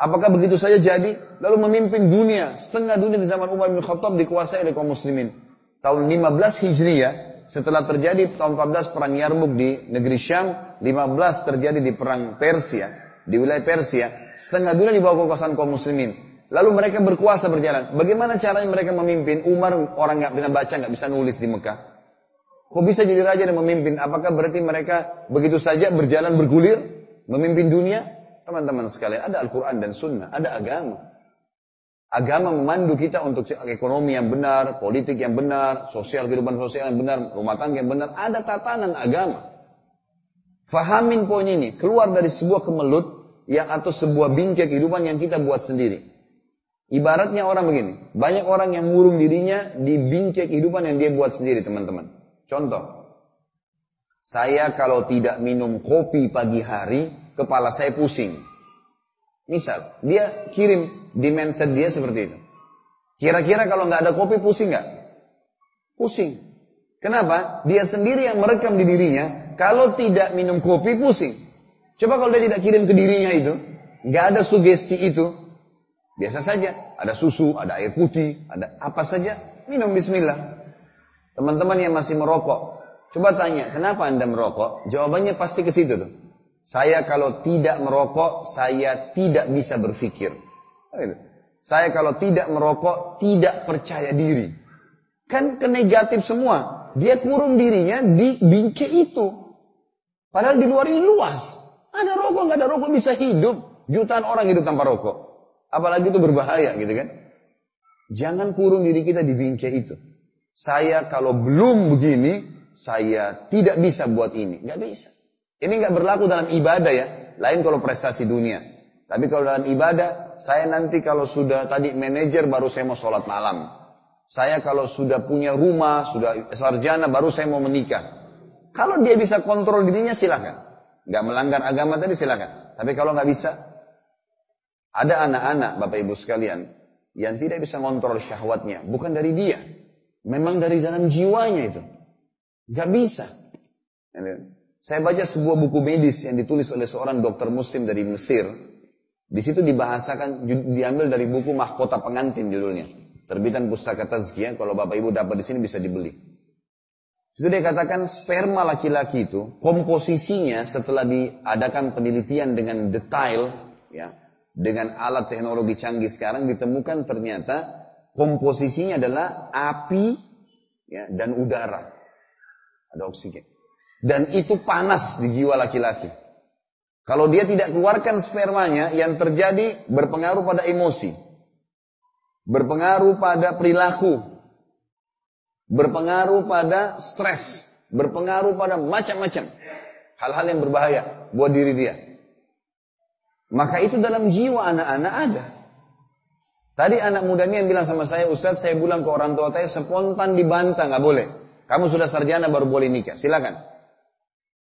Apakah begitu saja jadi? Lalu memimpin dunia. Setengah dunia di zaman Umar bin Khattab dikuasai oleh kaum muslimin. Tahun 15 Hijriah, setelah terjadi tahun 14 perang Yarmuk di negeri Syam, 15 terjadi di perang Persia, di wilayah Persia, setengah dunia di bawah kekuasaan kaum muslimin. Lalu mereka berkuasa berjalan. Bagaimana caranya mereka memimpin? Umar orang nggak bisa baca, nggak bisa nulis di Mekah. Kok bisa jadi raja dan memimpin? Apakah berarti mereka begitu saja berjalan bergulir, memimpin dunia? Teman-teman sekalian, ada Al-Quran dan Sunnah, ada agama. Agama memandu kita untuk ekonomi yang benar, politik yang benar, sosial kehidupan sosial yang benar, rumah tangga yang benar. Ada tatanan agama. Fahamin poin ini. Keluar dari sebuah kemelut yang atau sebuah bingkai kehidupan yang kita buat sendiri. Ibaratnya orang begini. Banyak orang yang ngurung dirinya di bingkai kehidupan yang dia buat sendiri teman-teman. Contoh. Saya kalau tidak minum kopi pagi hari, kepala saya pusing. Misal, dia kirim di mindset dia seperti itu. Kira-kira kalau nggak ada kopi pusing nggak? Pusing. Kenapa? Dia sendiri yang merekam di dirinya. Kalau tidak minum kopi pusing. Coba kalau dia tidak kirim ke dirinya itu, nggak ada sugesti itu, biasa saja. Ada susu, ada air putih, ada apa saja, minum Bismillah. Teman-teman yang masih merokok, coba tanya, kenapa anda merokok? Jawabannya pasti ke situ tuh. Saya kalau tidak merokok, saya tidak bisa berpikir. Saya kalau tidak merokok, tidak percaya diri. Kan ke negatif semua. Dia kurung dirinya di bingkai itu. Padahal di luar ini luas. Ada rokok, nggak ada rokok bisa hidup. Jutaan orang hidup tanpa rokok. Apalagi itu berbahaya gitu kan. Jangan kurung diri kita di bingkai itu. Saya kalau belum begini, saya tidak bisa buat ini. Nggak bisa. Ini nggak berlaku dalam ibadah ya. Lain kalau prestasi dunia. Tapi kalau dalam ibadah, saya nanti kalau sudah tadi manajer baru saya mau sholat malam. Saya kalau sudah punya rumah, sudah sarjana baru saya mau menikah. Kalau dia bisa kontrol dirinya silahkan. Nggak melanggar agama tadi silahkan. Tapi kalau nggak bisa, ada anak-anak Bapak Ibu sekalian yang tidak bisa kontrol syahwatnya. Bukan dari dia. Memang dari dalam jiwanya itu. Nggak bisa. Saya baca sebuah buku medis yang ditulis oleh seorang dokter muslim dari Mesir. Di situ dibahasakan, diambil dari buku Mahkota Pengantin judulnya. Terbitan Pustaka Tazkiyah, kalau Bapak Ibu dapat di sini bisa dibeli. Itu dia katakan sperma laki-laki itu komposisinya setelah diadakan penelitian dengan detail ya dengan alat teknologi canggih sekarang ditemukan ternyata komposisinya adalah api ya dan udara. Ada oksigen. Dan itu panas di jiwa laki-laki. Kalau dia tidak keluarkan spermanya, yang terjadi berpengaruh pada emosi. Berpengaruh pada perilaku. Berpengaruh pada stres. Berpengaruh pada macam-macam. Hal-hal yang berbahaya buat diri dia. Maka itu dalam jiwa anak-anak ada. Tadi anak mudanya yang bilang sama saya, Ustaz saya bilang ke orang tua saya spontan dibantah, nggak boleh. Kamu sudah sarjana baru boleh nikah, silakan.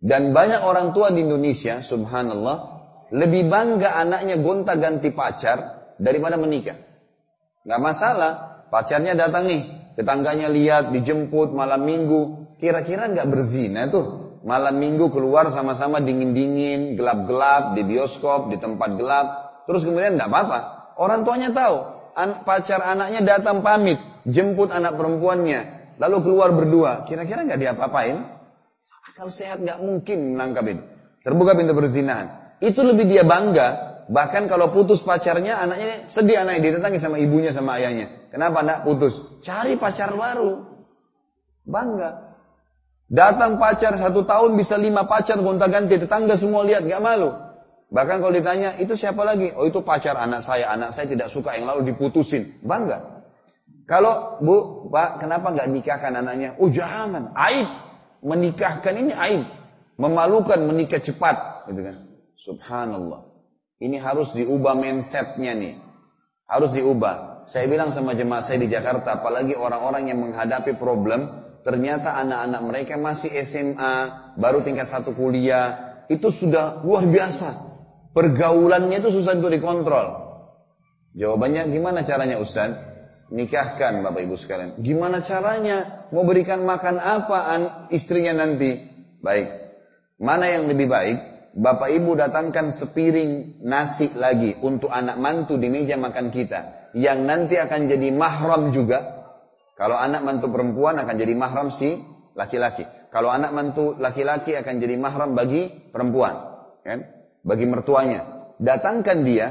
Dan banyak orang tua di Indonesia, subhanallah, lebih bangga anaknya gonta-ganti pacar daripada menikah. Gak masalah, pacarnya datang nih, tetangganya lihat, dijemput malam minggu, kira-kira gak berzina tuh. Malam minggu keluar sama-sama dingin-dingin, gelap-gelap, di bioskop, di tempat gelap. Terus kemudian gak apa-apa. Orang tuanya tahu, pacar anaknya datang pamit, jemput anak perempuannya, lalu keluar berdua. Kira-kira gak diapa-apain? Akal sehat nggak mungkin menangkap. Terbuka pintu berzinahan. Itu lebih dia bangga. Bahkan kalau putus pacarnya, anaknya sedih anaknya didatangi sama ibunya sama ayahnya. Kenapa nak putus? Cari pacar baru. Bangga. Datang pacar satu tahun bisa lima pacar gonta ganti tetangga semua lihat nggak malu. Bahkan kalau ditanya itu siapa lagi? Oh itu pacar anak saya, anak saya tidak suka yang lalu diputusin, bangga. Kalau bu, pak, kenapa nggak nikahkan anaknya? Oh jangan, aib menikahkan ini aib. Memalukan menikah cepat. Gitu kan. Subhanallah. Ini harus diubah mindsetnya nih. Harus diubah. Saya bilang sama jemaah saya di Jakarta, apalagi orang-orang yang menghadapi problem, ternyata anak-anak mereka masih SMA, baru tingkat satu kuliah, itu sudah luar biasa. Pergaulannya itu susah untuk dikontrol. Jawabannya gimana caranya Ustaz? Nikahkan Bapak Ibu sekalian. Gimana caranya? Mau berikan makan apa istrinya nanti? Baik. Mana yang lebih baik? Bapak Ibu datangkan sepiring nasi lagi untuk anak mantu di meja makan kita. Yang nanti akan jadi mahram juga. Kalau anak mantu perempuan akan jadi mahram si laki-laki. Kalau anak mantu laki-laki akan jadi mahram bagi perempuan. Kan? Bagi mertuanya. Datangkan dia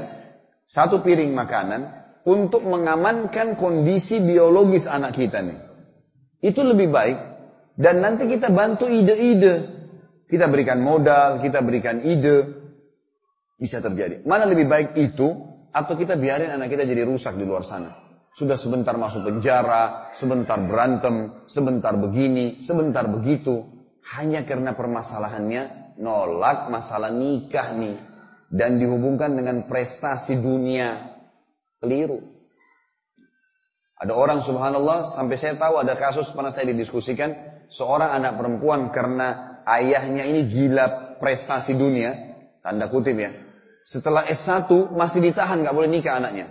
satu piring makanan untuk mengamankan kondisi biologis anak kita nih. Itu lebih baik dan nanti kita bantu ide-ide. Kita berikan modal, kita berikan ide. Bisa terjadi. Mana lebih baik itu atau kita biarin anak kita jadi rusak di luar sana. Sudah sebentar masuk penjara, sebentar berantem, sebentar begini, sebentar begitu. Hanya karena permasalahannya nolak masalah nikah nih. Dan dihubungkan dengan prestasi dunia Keliru. Ada orang subhanallah sampai saya tahu ada kasus pernah saya didiskusikan seorang anak perempuan karena ayahnya ini gila prestasi dunia, tanda kutip ya. Setelah S1 masih ditahan nggak boleh nikah anaknya.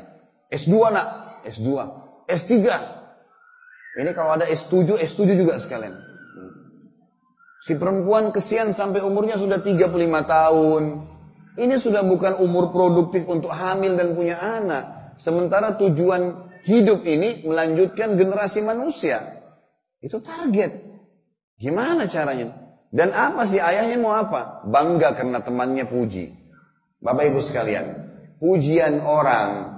S2 nak, S2, S3. Ini kalau ada S7, S7 juga sekalian. Si perempuan kesian sampai umurnya sudah 35 tahun. Ini sudah bukan umur produktif untuk hamil dan punya anak. Sementara tujuan hidup ini melanjutkan generasi manusia. Itu target. Gimana caranya? Dan apa sih ayahnya mau apa? Bangga karena temannya puji. Bapak ibu sekalian, pujian orang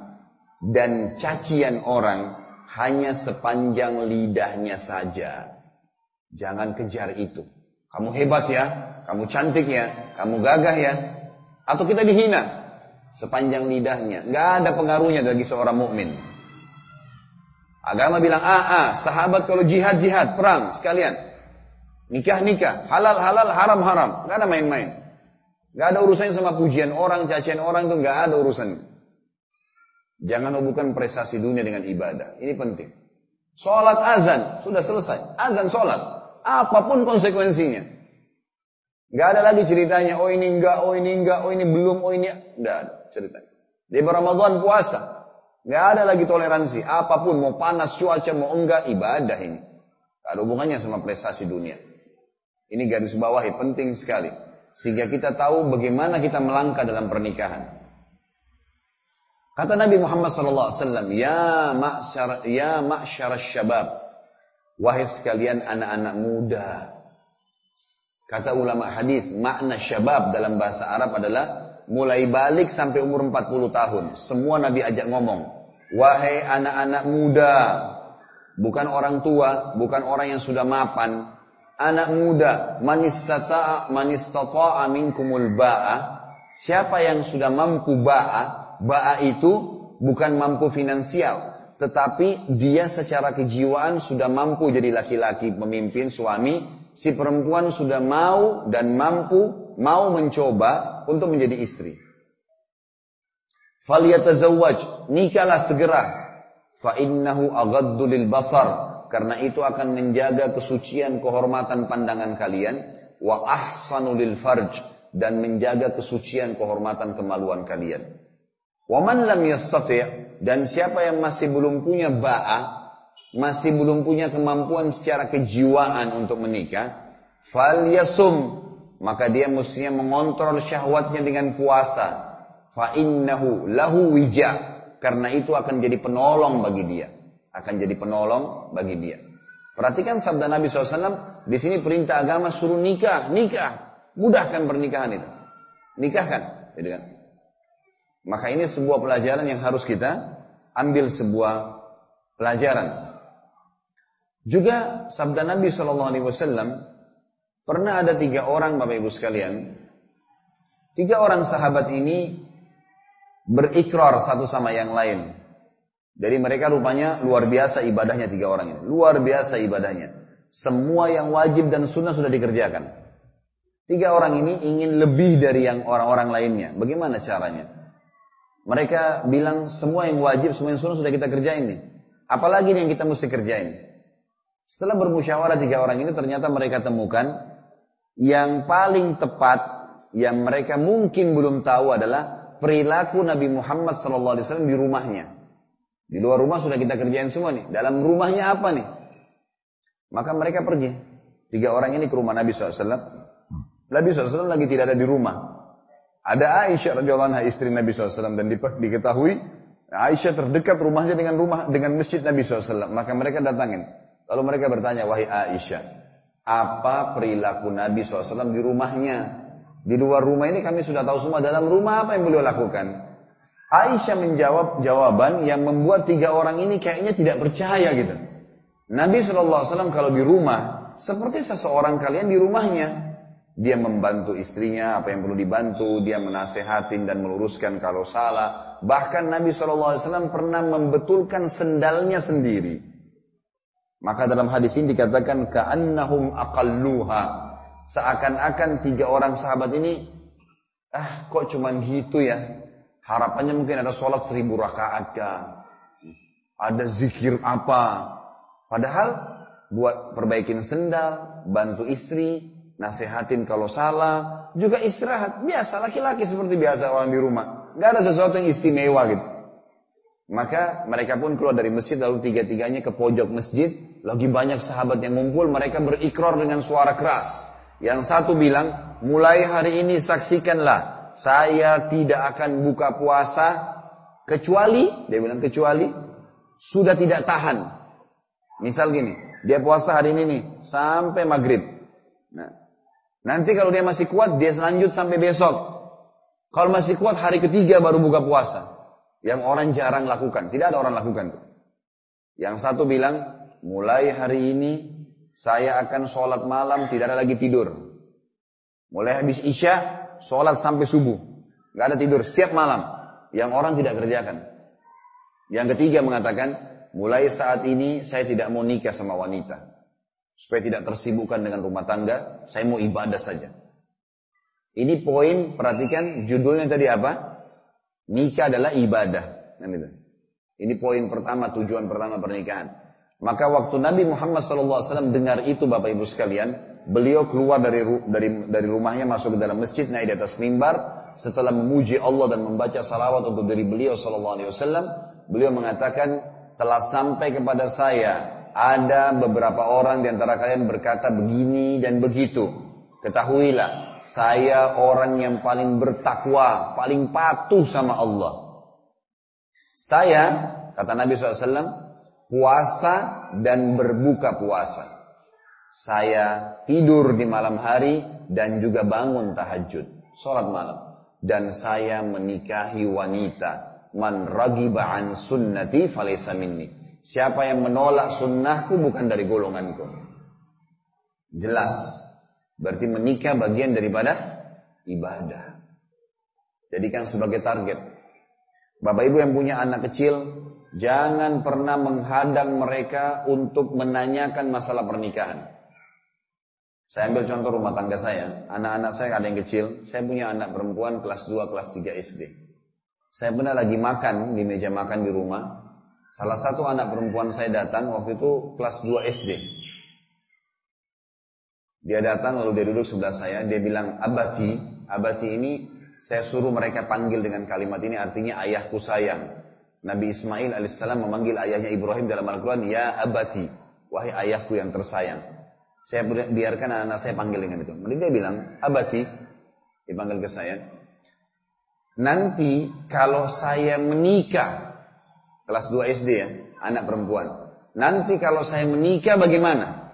dan cacian orang hanya sepanjang lidahnya saja. Jangan kejar itu. Kamu hebat ya, kamu cantik ya, kamu gagah ya. Atau kita dihina, sepanjang lidahnya. Nggak ada pengaruhnya bagi seorang mukmin. Agama bilang, ah, ah, sahabat kalau jihad, jihad, perang, sekalian. Nikah, nikah, halal, halal, haram, haram. Nggak ada main-main. Nggak ada urusannya sama pujian orang, cacian orang itu nggak ada urusannya. Jangan hubungkan prestasi dunia dengan ibadah. Ini penting. Sholat azan, sudah selesai. Azan sholat. Apa pun konsekuensinya. Gak ada lagi ceritanya, oh ini enggak, oh ini enggak, oh ini belum, oh ini... Enggak ada ceritanya. Di Ramadan puasa. Gak ada lagi toleransi. Apa pun, mau panas cuaca, mau enggak, ibadah ini. Gak ada hubungannya sama prestasi dunia. Ini garis bawahi penting sekali. Sehingga kita tahu bagaimana kita melangkah dalam pernikahan. Kata Nabi Muhammad SAW, Ya ma'syar, ya ma'syar syabab. Wahai sekalian anak-anak muda. Kata ulama hadis, makna syabab dalam bahasa Arab adalah mulai balik sampai umur 40 tahun. Semua Nabi ajak ngomong. Wahai anak-anak muda. Bukan orang tua, bukan orang yang sudah mapan. Anak muda, manistata'a manistata'a minkumul ba'a. Siapa yang sudah mampu ba'a, Ba'a itu bukan mampu finansial, tetapi dia secara kejiwaan sudah mampu jadi laki-laki pemimpin suami, si perempuan sudah mau dan mampu mau mencoba untuk menjadi istri. Faliyatazawwaj, nikahlah segera. Fa innahu aghaddu lil basar, karena itu akan menjaga kesucian kehormatan pandangan kalian wa ahsanu lil farj dan menjaga kesucian kehormatan kemaluan kalian. Waman lam yastati' dan siapa yang masih belum punya ba'a, masih belum punya kemampuan secara kejiwaan untuk menikah, fal yasum, maka dia mestinya mengontrol syahwatnya dengan puasa. Fa innahu lahu wija, karena itu akan jadi penolong bagi dia. Akan jadi penolong bagi dia. Perhatikan sabda Nabi SAW, di sini perintah agama suruh nikah, nikah. Mudahkan pernikahan itu. Nikahkan. Gitu kan? Maka ini sebuah pelajaran yang harus kita ambil sebuah pelajaran. Juga sabda Nabi Wasallam pernah ada tiga orang bapak ibu sekalian, tiga orang sahabat ini berikrar satu sama yang lain. Jadi mereka rupanya luar biasa ibadahnya tiga orang ini, luar biasa ibadahnya. Semua yang wajib dan sunnah sudah dikerjakan. Tiga orang ini ingin lebih dari yang orang-orang lainnya. Bagaimana caranya? Mereka bilang semua yang wajib, semua yang sunnah sudah kita kerjain nih. Apalagi yang kita mesti kerjain. Setelah bermusyawarah tiga orang ini ternyata mereka temukan yang paling tepat yang mereka mungkin belum tahu adalah perilaku Nabi Muhammad SAW di rumahnya. Di luar rumah sudah kita kerjain semua nih. Dalam rumahnya apa nih? Maka mereka pergi. Tiga orang ini ke rumah Nabi SAW. Nabi SAW lagi tidak ada di rumah. Ada Aisyah radhiyallahu anha istri Nabi SAW dan diketahui Aisyah terdekat rumahnya dengan rumah dengan masjid Nabi SAW. Maka mereka datangin. Lalu mereka bertanya, wahai Aisyah, apa perilaku Nabi SAW di rumahnya? Di luar rumah ini kami sudah tahu semua. Dalam rumah apa yang beliau lakukan? Aisyah menjawab jawaban yang membuat tiga orang ini kayaknya tidak percaya gitu. Nabi SAW kalau di rumah, seperti seseorang kalian di rumahnya. Dia membantu istrinya apa yang perlu dibantu, dia menasehatin dan meluruskan kalau salah. Bahkan Nabi SAW pernah membetulkan sendalnya sendiri. Maka dalam hadis ini dikatakan ka'annahum aqalluha. Seakan-akan tiga orang sahabat ini, ah kok cuman gitu ya. Harapannya mungkin ada sholat seribu rakaat kah. Ada zikir apa. Padahal buat perbaikin sendal, bantu istri, nasihatin kalau salah, juga istirahat. Biasa, laki-laki seperti biasa orang di rumah. Gak ada sesuatu yang istimewa gitu. Maka mereka pun keluar dari masjid lalu tiga-tiganya ke pojok masjid. Lagi banyak sahabat yang ngumpul, mereka berikrar dengan suara keras. Yang satu bilang, mulai hari ini saksikanlah, saya tidak akan buka puasa kecuali, dia bilang kecuali, sudah tidak tahan. Misal gini, dia puasa hari ini nih, sampai maghrib. Nah, Nanti kalau dia masih kuat, dia lanjut sampai besok. Kalau masih kuat, hari ketiga baru buka puasa. Yang orang jarang lakukan. Tidak ada orang lakukan. Yang satu bilang, mulai hari ini saya akan sholat malam, tidak ada lagi tidur. Mulai habis isya, sholat sampai subuh. Gak ada tidur, setiap malam. Yang orang tidak kerjakan. Yang ketiga mengatakan, mulai saat ini saya tidak mau nikah sama wanita. Supaya tidak tersibukkan dengan rumah tangga, saya mau ibadah saja. Ini poin, perhatikan judulnya tadi apa? Nikah adalah ibadah. Kan Ini poin pertama, tujuan pertama pernikahan. Maka waktu Nabi Muhammad SAW dengar itu Bapak Ibu sekalian, beliau keluar dari dari dari rumahnya masuk ke dalam masjid naik di atas mimbar setelah memuji Allah dan membaca salawat untuk diri beliau Wasallam, beliau mengatakan telah sampai kepada saya ada beberapa orang di antara kalian berkata begini dan begitu. Ketahuilah, saya orang yang paling bertakwa, paling patuh sama Allah. Saya, kata Nabi SAW, puasa dan berbuka puasa. Saya tidur di malam hari dan juga bangun tahajud, sholat malam. Dan saya menikahi wanita. Man ragiba an sunnati falaysa minni. Siapa yang menolak sunnahku bukan dari golonganku. Jelas. Berarti menikah bagian daripada ibadah. Jadikan sebagai target. Bapak ibu yang punya anak kecil, jangan pernah menghadang mereka untuk menanyakan masalah pernikahan. Saya ambil contoh rumah tangga saya. Anak-anak saya ada yang kecil. Saya punya anak perempuan kelas 2, kelas 3 SD. Saya pernah lagi makan di meja makan di rumah. Salah satu anak perempuan saya datang waktu itu kelas 2 SD. Dia datang lalu dia duduk sebelah saya. Dia bilang, abati. Abati ini saya suruh mereka panggil dengan kalimat ini artinya ayahku sayang. Nabi Ismail alaihissalam memanggil ayahnya Ibrahim dalam Al-Quran, Ya abati. Wahai ayahku yang tersayang. Saya biarkan anak-anak saya panggil dengan itu. Mereka dia bilang, abati, dipanggil ke saya. Nanti kalau saya menikah, kelas 2 SD ya, anak perempuan. Nanti kalau saya menikah bagaimana?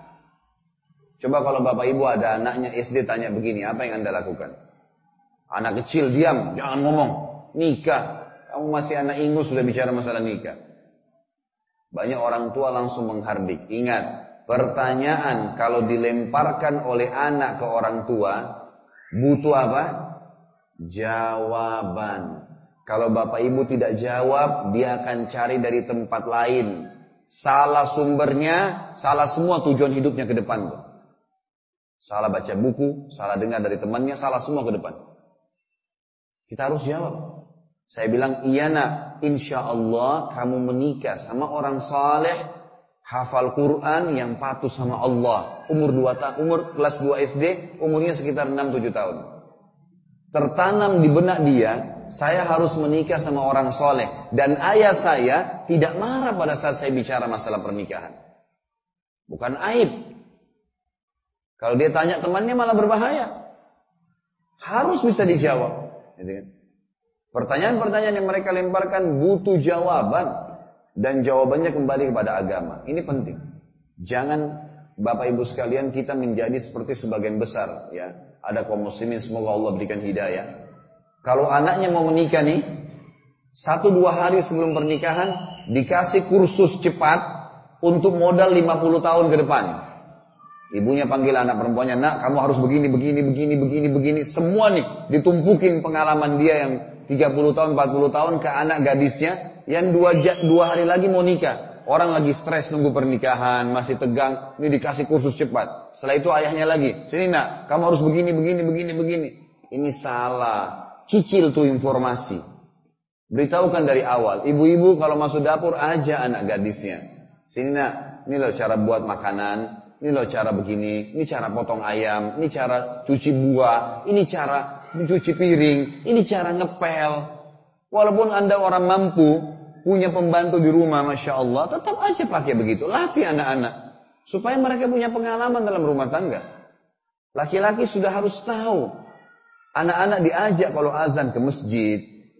Coba kalau bapak ibu ada anaknya SD tanya begini, apa yang anda lakukan? Anak kecil diam, jangan ngomong. Nikah, kamu masih anak ingus sudah bicara masalah nikah. Banyak orang tua langsung menghardik. Ingat, Pertanyaan kalau dilemparkan oleh anak ke orang tua, butuh apa? Jawaban. Kalau bapak ibu tidak jawab, dia akan cari dari tempat lain. Salah sumbernya, salah semua tujuan hidupnya ke depan. Salah baca buku, salah dengar dari temannya, salah semua ke depan. Kita harus jawab. Saya bilang, iya nak, insya Allah kamu menikah sama orang saleh hafal Quran yang patuh sama Allah. Umur 2 tahun, umur kelas 2 SD, umurnya sekitar 6-7 tahun. Tertanam di benak dia, saya harus menikah sama orang soleh. Dan ayah saya tidak marah pada saat saya bicara masalah pernikahan. Bukan aib. Kalau dia tanya temannya malah berbahaya. Harus bisa dijawab. Gitu kan? Pertanyaan-pertanyaan yang mereka lemparkan butuh jawaban dan jawabannya kembali kepada agama. Ini penting. Jangan Bapak Ibu sekalian kita menjadi seperti sebagian besar ya. Ada kaum muslimin semoga Allah berikan hidayah. Kalau anaknya mau menikah nih, satu dua hari sebelum pernikahan dikasih kursus cepat untuk modal 50 tahun ke depan. Ibunya panggil anak perempuannya, nak kamu harus begini, begini, begini, begini, begini. Semua nih ditumpukin pengalaman dia yang 30 tahun, 40 tahun ke anak gadisnya yang dua, dua hari lagi mau nikah. Orang lagi stres nunggu pernikahan, masih tegang. Ini dikasih kursus cepat. Setelah itu ayahnya lagi. Sini nak, kamu harus begini, begini, begini, begini. Ini salah. Cicil tuh informasi. Beritahukan dari awal. Ibu-ibu kalau masuk dapur aja anak gadisnya. Sini nak, ini loh cara buat makanan. Ini loh cara begini. Ini cara potong ayam. Ini cara cuci buah. Ini cara mencuci piring. Ini cara ngepel. Walaupun anda orang mampu, punya pembantu di rumah, masya Allah, tetap aja pakai begitu. Latih anak-anak supaya mereka punya pengalaman dalam rumah tangga. Laki-laki sudah harus tahu. Anak-anak diajak kalau azan ke masjid.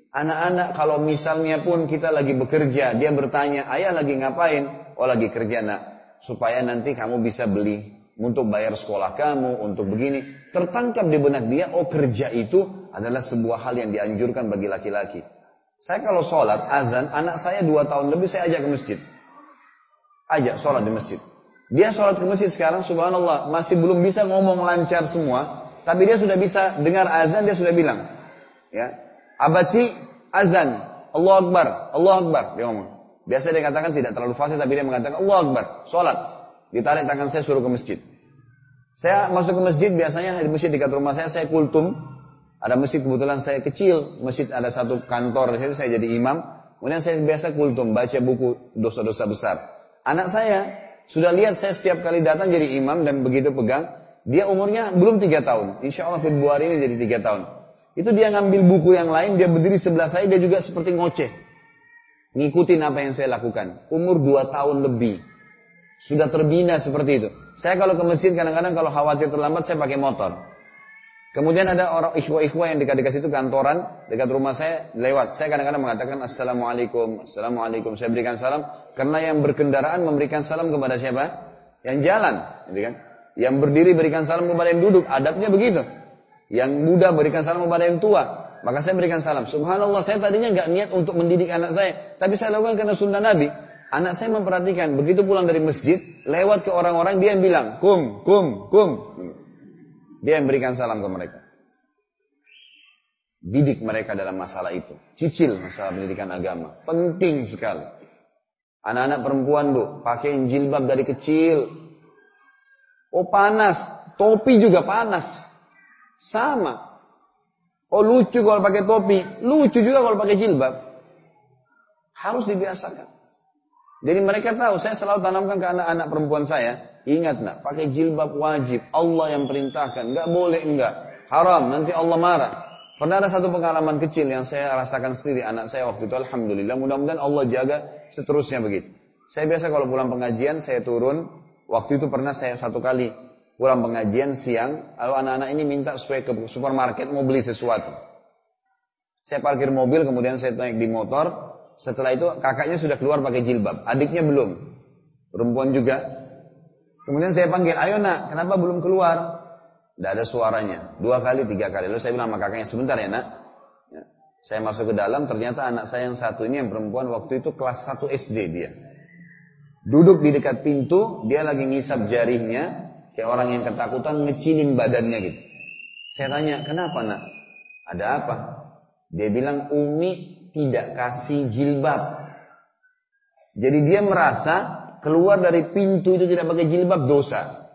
Anak-anak kalau misalnya pun kita lagi bekerja, dia bertanya, ayah lagi ngapain? Oh lagi kerja nak. Supaya nanti kamu bisa beli untuk bayar sekolah kamu, untuk begini. Tertangkap di benak dia, oh kerja itu adalah sebuah hal yang dianjurkan bagi laki-laki. Saya kalau sholat, azan, anak saya dua tahun lebih saya ajak ke masjid. Ajak sholat di masjid. Dia sholat ke masjid sekarang, subhanallah, masih belum bisa ngomong lancar semua. Tapi dia sudah bisa dengar azan, dia sudah bilang. Ya, Abati azan, Allah Akbar, Allah Akbar, dia ngomong. Biasa dia katakan tidak terlalu fasih, tapi dia mengatakan Allah Akbar, sholat. Ditarik tangan saya suruh ke masjid. Saya masuk ke masjid, biasanya di masjid dekat rumah saya, saya kultum. Ada masjid kebetulan saya kecil, masjid ada satu kantor di situ saya jadi imam. Kemudian saya biasa kultum baca buku dosa-dosa besar. Anak saya sudah lihat saya setiap kali datang jadi imam dan begitu pegang. Dia umurnya belum tiga tahun. Insya Allah Februari ini jadi tiga tahun. Itu dia ngambil buku yang lain, dia berdiri sebelah saya, dia juga seperti ngoceh. Ngikutin apa yang saya lakukan. Umur dua tahun lebih. Sudah terbina seperti itu. Saya kalau ke masjid kadang-kadang kalau khawatir terlambat saya pakai motor. Kemudian ada orang ikhwah-ikhwah yang dekat-dekat situ kantoran, dekat rumah saya lewat. Saya kadang-kadang mengatakan Assalamualaikum, Assalamualaikum. Saya berikan salam. Karena yang berkendaraan memberikan salam kepada siapa? Yang jalan. Gitu kan? Yang berdiri berikan salam kepada yang duduk. Adabnya begitu. Yang muda berikan salam kepada yang tua. Maka saya berikan salam. Subhanallah saya tadinya nggak niat untuk mendidik anak saya. Tapi saya lakukan karena sunnah Nabi. Anak saya memperhatikan, begitu pulang dari masjid, lewat ke orang-orang, dia yang bilang, kum, kum, kum. Dia yang berikan salam ke mereka. Didik mereka dalam masalah itu. Cicil masalah pendidikan agama. Penting sekali. Anak-anak perempuan bu, pakai jilbab dari kecil. Oh panas, topi juga panas. Sama. Oh lucu kalau pakai topi, lucu juga kalau pakai jilbab. Harus dibiasakan. Jadi mereka tahu, saya selalu tanamkan ke anak-anak perempuan saya, ingat nak, pakai jilbab wajib, Allah yang perintahkan, nggak boleh enggak, haram, nanti Allah marah. Pernah ada satu pengalaman kecil yang saya rasakan sendiri anak saya waktu itu, Alhamdulillah, mudah-mudahan Allah jaga seterusnya begitu. Saya biasa kalau pulang pengajian, saya turun, waktu itu pernah saya satu kali pulang pengajian siang, lalu anak-anak ini minta supaya ke supermarket mau beli sesuatu. Saya parkir mobil, kemudian saya naik di motor, setelah itu kakaknya sudah keluar pakai jilbab, adiknya belum. Perempuan juga. Kemudian saya panggil, ayo nak, kenapa belum keluar? Tidak ada suaranya. Dua kali, tiga kali. Lalu saya bilang sama kakaknya, sebentar ya nak. Ya. Saya masuk ke dalam, ternyata anak saya yang satu ini yang perempuan waktu itu kelas 1 SD dia. Duduk di dekat pintu, dia lagi ngisap jarinya, kayak orang yang ketakutan ngecilin badannya gitu. Saya tanya, kenapa nak? Ada apa? Dia bilang, Umi tidak kasih jilbab. Jadi dia merasa keluar dari pintu itu tidak pakai jilbab dosa.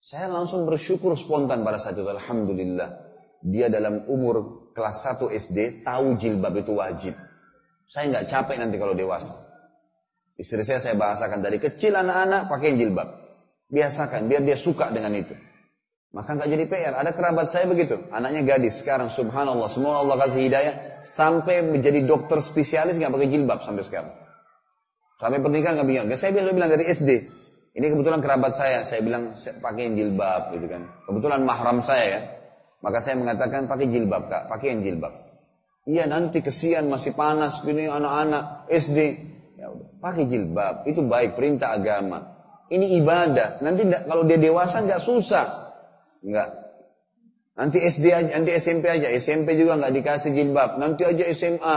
Saya langsung bersyukur spontan pada saat itu. Alhamdulillah. Dia dalam umur kelas 1 SD tahu jilbab itu wajib. Saya nggak capek nanti kalau dewasa. Istri saya saya bahasakan dari kecil anak-anak pakai jilbab. Biasakan biar dia suka dengan itu. Maka nggak jadi PR. Ada kerabat saya begitu, anaknya gadis sekarang, subhanallah, semua Allah kasih hidayah sampai menjadi dokter spesialis nggak pakai jilbab sampai sekarang. Sampai pernikahan nggak bilang. Saya bilang, bilang dari SD. Ini kebetulan kerabat saya, saya bilang pakai jilbab gitu kan. Kebetulan mahram saya ya. Maka saya mengatakan pakai jilbab kak, pakai yang jilbab. Iya nanti kesian masih panas gini anak-anak SD. Ya pakai jilbab itu baik perintah agama. Ini ibadah. Nanti kalau dia dewasa nggak susah. Enggak. Nanti SD aja, nanti SMP aja. SMP juga enggak dikasih jilbab. Nanti aja SMA.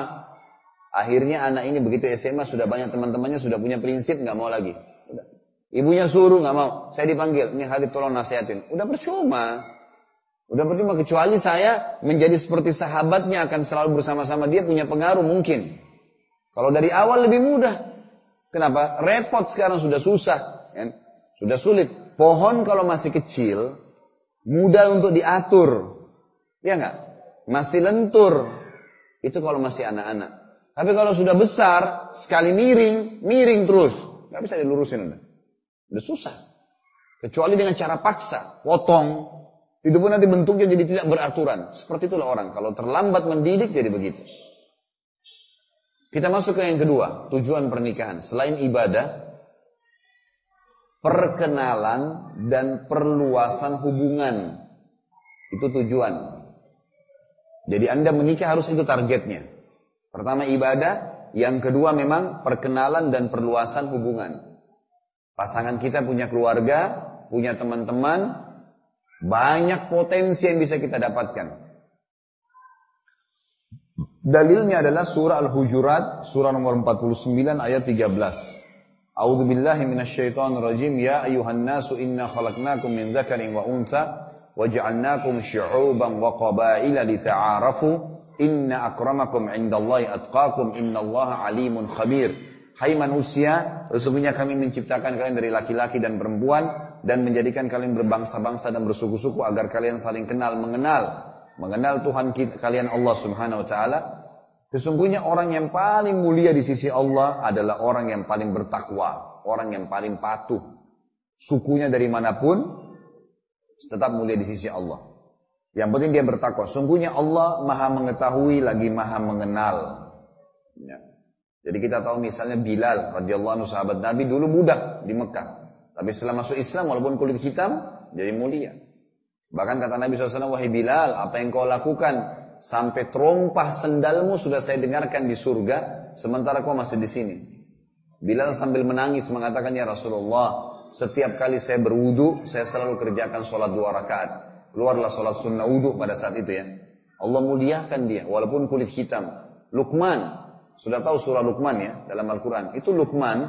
Akhirnya anak ini begitu SMA sudah banyak teman-temannya sudah punya prinsip nggak mau lagi. Udah. Ibunya suruh nggak mau. Saya dipanggil, ini hari tolong nasihatin. Udah percuma. Udah percuma kecuali saya menjadi seperti sahabatnya akan selalu bersama-sama dia punya pengaruh mungkin. Kalau dari awal lebih mudah. Kenapa? Repot sekarang sudah susah. Kan? Sudah sulit. Pohon kalau masih kecil, mudah untuk diatur. Ya enggak? Masih lentur. Itu kalau masih anak-anak. Tapi kalau sudah besar, sekali miring, miring terus. Enggak bisa dilurusin. Udah, udah susah. Kecuali dengan cara paksa, potong. Itu pun nanti bentuknya jadi tidak beraturan. Seperti itulah orang. Kalau terlambat mendidik jadi begitu. Kita masuk ke yang kedua, tujuan pernikahan. Selain ibadah, perkenalan dan perluasan hubungan. Itu tujuan. Jadi Anda menikah harus itu targetnya. Pertama ibadah, yang kedua memang perkenalan dan perluasan hubungan. Pasangan kita punya keluarga, punya teman-teman, banyak potensi yang bisa kita dapatkan. Dalilnya adalah surah Al-Hujurat, surah nomor 49 ayat 13. A'udzu billahi minasyaitonir rajim. Ya ayuhan nasu inna khalaqnakum min dzakarin wa untha waj'alnakum syu'uban wa qabaila lita'arafu. Inna akramakum 'indallahi atqakum innallaha alimun khabir. Hai manusia, sesungguhnya kami menciptakan kalian dari laki-laki dan perempuan dan menjadikan kalian berbangsa-bangsa dan bersuku-suku agar kalian saling kenal mengenal mengenal Tuhan kita, kalian Allah Subhanahu wa taala Sesungguhnya orang yang paling mulia di sisi Allah adalah orang yang paling bertakwa, orang yang paling patuh. Sukunya dari mana pun tetap mulia di sisi Allah. Yang penting dia bertakwa. Sungguhnya Allah maha mengetahui lagi maha mengenal. Ya. Jadi kita tahu misalnya Bilal radhiyallahu anhu sahabat Nabi dulu budak di Mekah. Tapi setelah masuk Islam walaupun kulit hitam jadi mulia. Bahkan kata Nabi SAW, wahai Bilal, apa yang kau lakukan sampai terompah sendalmu sudah saya dengarkan di surga, sementara kau masih di sini. Bilal sambil menangis mengatakan, ya Rasulullah, setiap kali saya berwudu, saya selalu kerjakan sholat dua rakaat. Keluarlah sholat sunnah wudu pada saat itu ya. Allah muliakan dia, walaupun kulit hitam. Lukman, sudah tahu surah Lukman ya, dalam Al-Quran. Itu Lukman,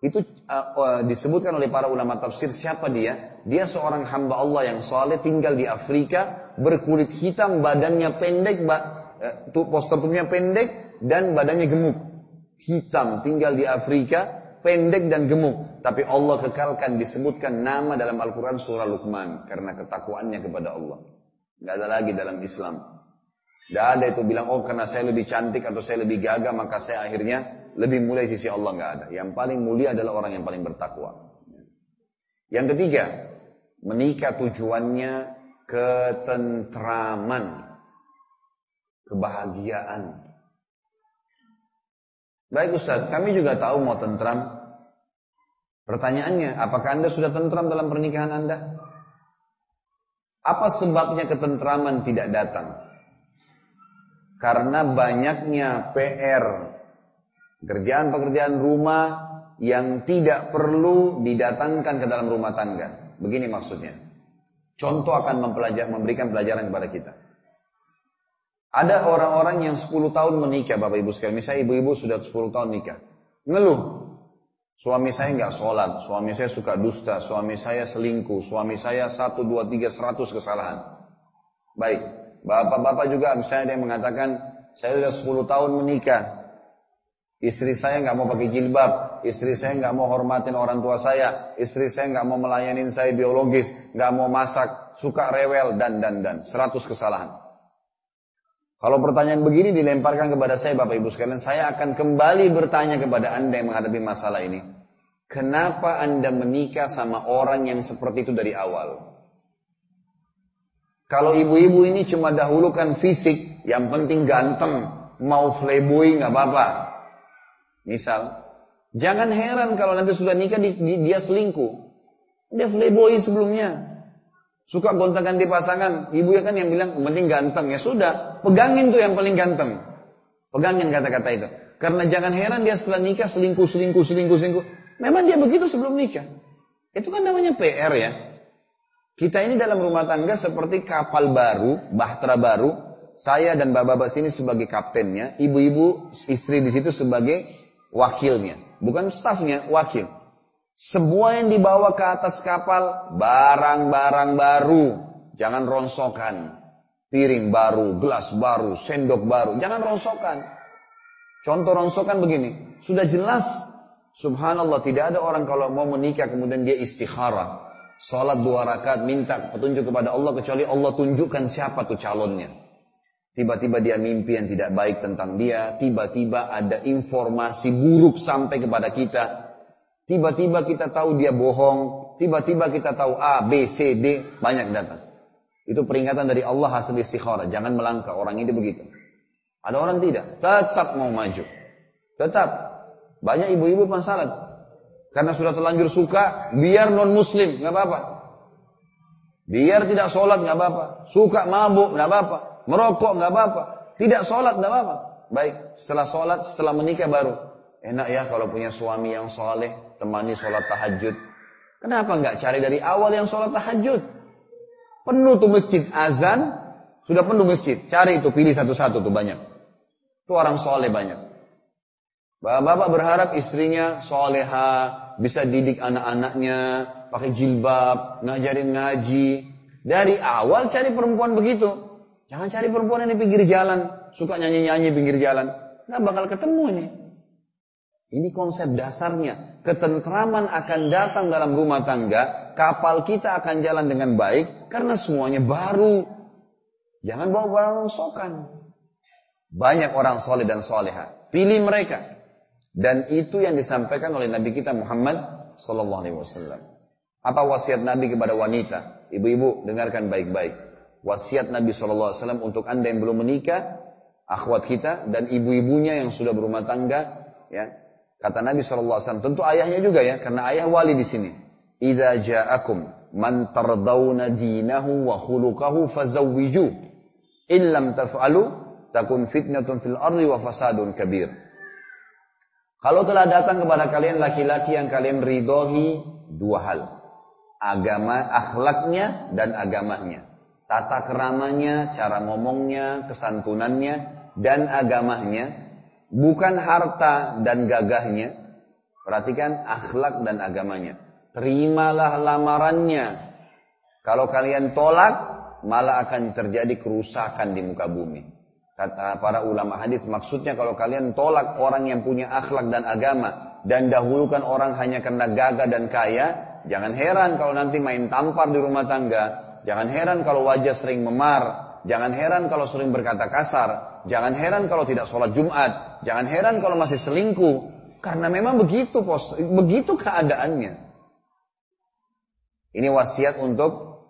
itu uh, uh, disebutkan oleh para ulama tafsir siapa dia? Dia seorang hamba Allah yang soleh tinggal di Afrika, berkulit hitam, badannya pendek, uh, postur tubuhnya pendek dan badannya gemuk. Hitam, tinggal di Afrika, pendek dan gemuk. Tapi Allah kekalkan disebutkan nama dalam Al-Quran surah Luqman karena ketakwaannya kepada Allah. Gak ada lagi dalam Islam. Gak ada itu bilang, oh karena saya lebih cantik atau saya lebih gagah, maka saya akhirnya lebih mulia sisi Allah nggak ada. Yang paling mulia adalah orang yang paling bertakwa. Yang ketiga, menikah tujuannya ketentraman, kebahagiaan. Baik Ustaz, kami juga tahu mau tentram. Pertanyaannya, apakah Anda sudah tentram dalam pernikahan Anda? Apa sebabnya ketentraman tidak datang? Karena banyaknya PR Pekerjaan-pekerjaan rumah yang tidak perlu didatangkan ke dalam rumah tangga. Begini maksudnya. Contoh akan mempelajar, memberikan pelajaran kepada kita. Ada orang-orang yang 10 tahun menikah Bapak Ibu sekalian. Misalnya ibu-ibu sudah 10 tahun nikah. Ngeluh. Suami saya nggak sholat, suami saya suka dusta, suami saya selingkuh, suami saya 1, 2, 3, 100 kesalahan. Baik, bapak-bapak juga misalnya ada yang mengatakan, saya sudah 10 tahun menikah, Istri saya nggak mau pakai jilbab, istri saya nggak mau hormatin orang tua saya, istri saya nggak mau melayanin saya biologis, nggak mau masak, suka rewel dan dan dan, seratus kesalahan. Kalau pertanyaan begini dilemparkan kepada saya Bapak Ibu sekalian, saya akan kembali bertanya kepada Anda yang menghadapi masalah ini. Kenapa Anda menikah sama orang yang seperti itu dari awal? Kalau ibu-ibu ini cuma dahulukan fisik, yang penting ganteng, mau playboy nggak apa-apa. Misal, jangan heran kalau nanti sudah nikah di, di, dia selingkuh. Dia playboy sebelumnya. Suka gonta-ganti pasangan. Ibu ya kan yang bilang, penting ganteng. Ya sudah, pegangin tuh yang paling ganteng. Pegangin kata-kata itu. Karena jangan heran dia setelah nikah selingkuh, selingkuh, selingkuh, selingkuh. Memang dia begitu sebelum nikah. Itu kan namanya PR ya. Kita ini dalam rumah tangga seperti kapal baru, bahtera baru. Saya dan bapak-bapak sini sebagai kaptennya, ibu-ibu istri di situ sebagai wakilnya, bukan stafnya, wakil. Semua yang dibawa ke atas kapal barang-barang baru, jangan ronsokan. Piring baru, gelas baru, sendok baru, jangan ronsokan. Contoh ronsokan begini, sudah jelas Subhanallah tidak ada orang kalau mau menikah kemudian dia istikharah. Salat dua rakaat minta petunjuk kepada Allah kecuali Allah tunjukkan siapa tuh calonnya. Tiba-tiba dia mimpi yang tidak baik tentang dia. Tiba-tiba ada informasi buruk sampai kepada kita. Tiba-tiba kita tahu dia bohong. Tiba-tiba kita tahu A, B, C, D. Banyak datang. Itu peringatan dari Allah hasil istikharah. Jangan melangkah. Orang ini begitu. Ada orang tidak. Tetap mau maju. Tetap. Banyak ibu-ibu masalah. Karena sudah terlanjur suka. Biar non muslim. nggak apa-apa. Biar tidak sholat nggak apa-apa. Suka mabuk nggak apa-apa. Merokok nggak apa-apa. Tidak sholat nggak apa-apa. Baik, setelah sholat, setelah menikah baru. Enak ya kalau punya suami yang soleh, temani sholat tahajud. Kenapa nggak cari dari awal yang sholat tahajud? Penuh tuh masjid azan, sudah penuh masjid. Cari itu, pilih satu-satu tuh banyak. Itu orang soleh banyak. Bapak-bapak berharap istrinya soleha, bisa didik anak-anaknya, pakai jilbab, ngajarin ngaji. Dari awal cari perempuan begitu. Jangan cari perempuan yang di pinggir jalan, suka nyanyi-nyanyi pinggir jalan. Nggak bakal ketemu ini. Ini konsep dasarnya. Ketentraman akan datang dalam rumah tangga, kapal kita akan jalan dengan baik, karena semuanya baru. Jangan bawa barang rongsokan. Banyak orang soleh dan soleha. Pilih mereka. Dan itu yang disampaikan oleh Nabi kita Muhammad Sallallahu Alaihi Wasallam. Apa wasiat Nabi kepada wanita? Ibu-ibu dengarkan baik-baik wasiat Nabi SAW untuk anda yang belum menikah, akhwat kita dan ibu-ibunya yang sudah berumah tangga, ya. Kata Nabi SAW, tentu ayahnya juga ya, karena ayah wali di sini. Idza ja'akum man tardawna dinahu wa khuluquhu fazawwiju. Illam taf'alu takun fitnatun fil ardi wa fasadun kabir. Kalau telah datang kepada kalian laki-laki yang kalian ridhoi dua hal. Agama, akhlaknya dan agamanya. Tata keramanya, cara ngomongnya, kesantunannya, dan agamanya bukan harta dan gagahnya. Perhatikan akhlak dan agamanya. Terimalah lamarannya. Kalau kalian tolak, malah akan terjadi kerusakan di muka bumi. Kata para ulama hadis, maksudnya kalau kalian tolak orang yang punya akhlak dan agama dan dahulukan orang hanya karena gagah dan kaya, jangan heran kalau nanti main tampar di rumah tangga, jangan heran kalau wajah sering memar, Jangan heran kalau sering berkata kasar. Jangan heran kalau tidak sholat Jumat. Jangan heran kalau masih selingkuh. Karena memang begitu pos, begitu keadaannya. Ini wasiat untuk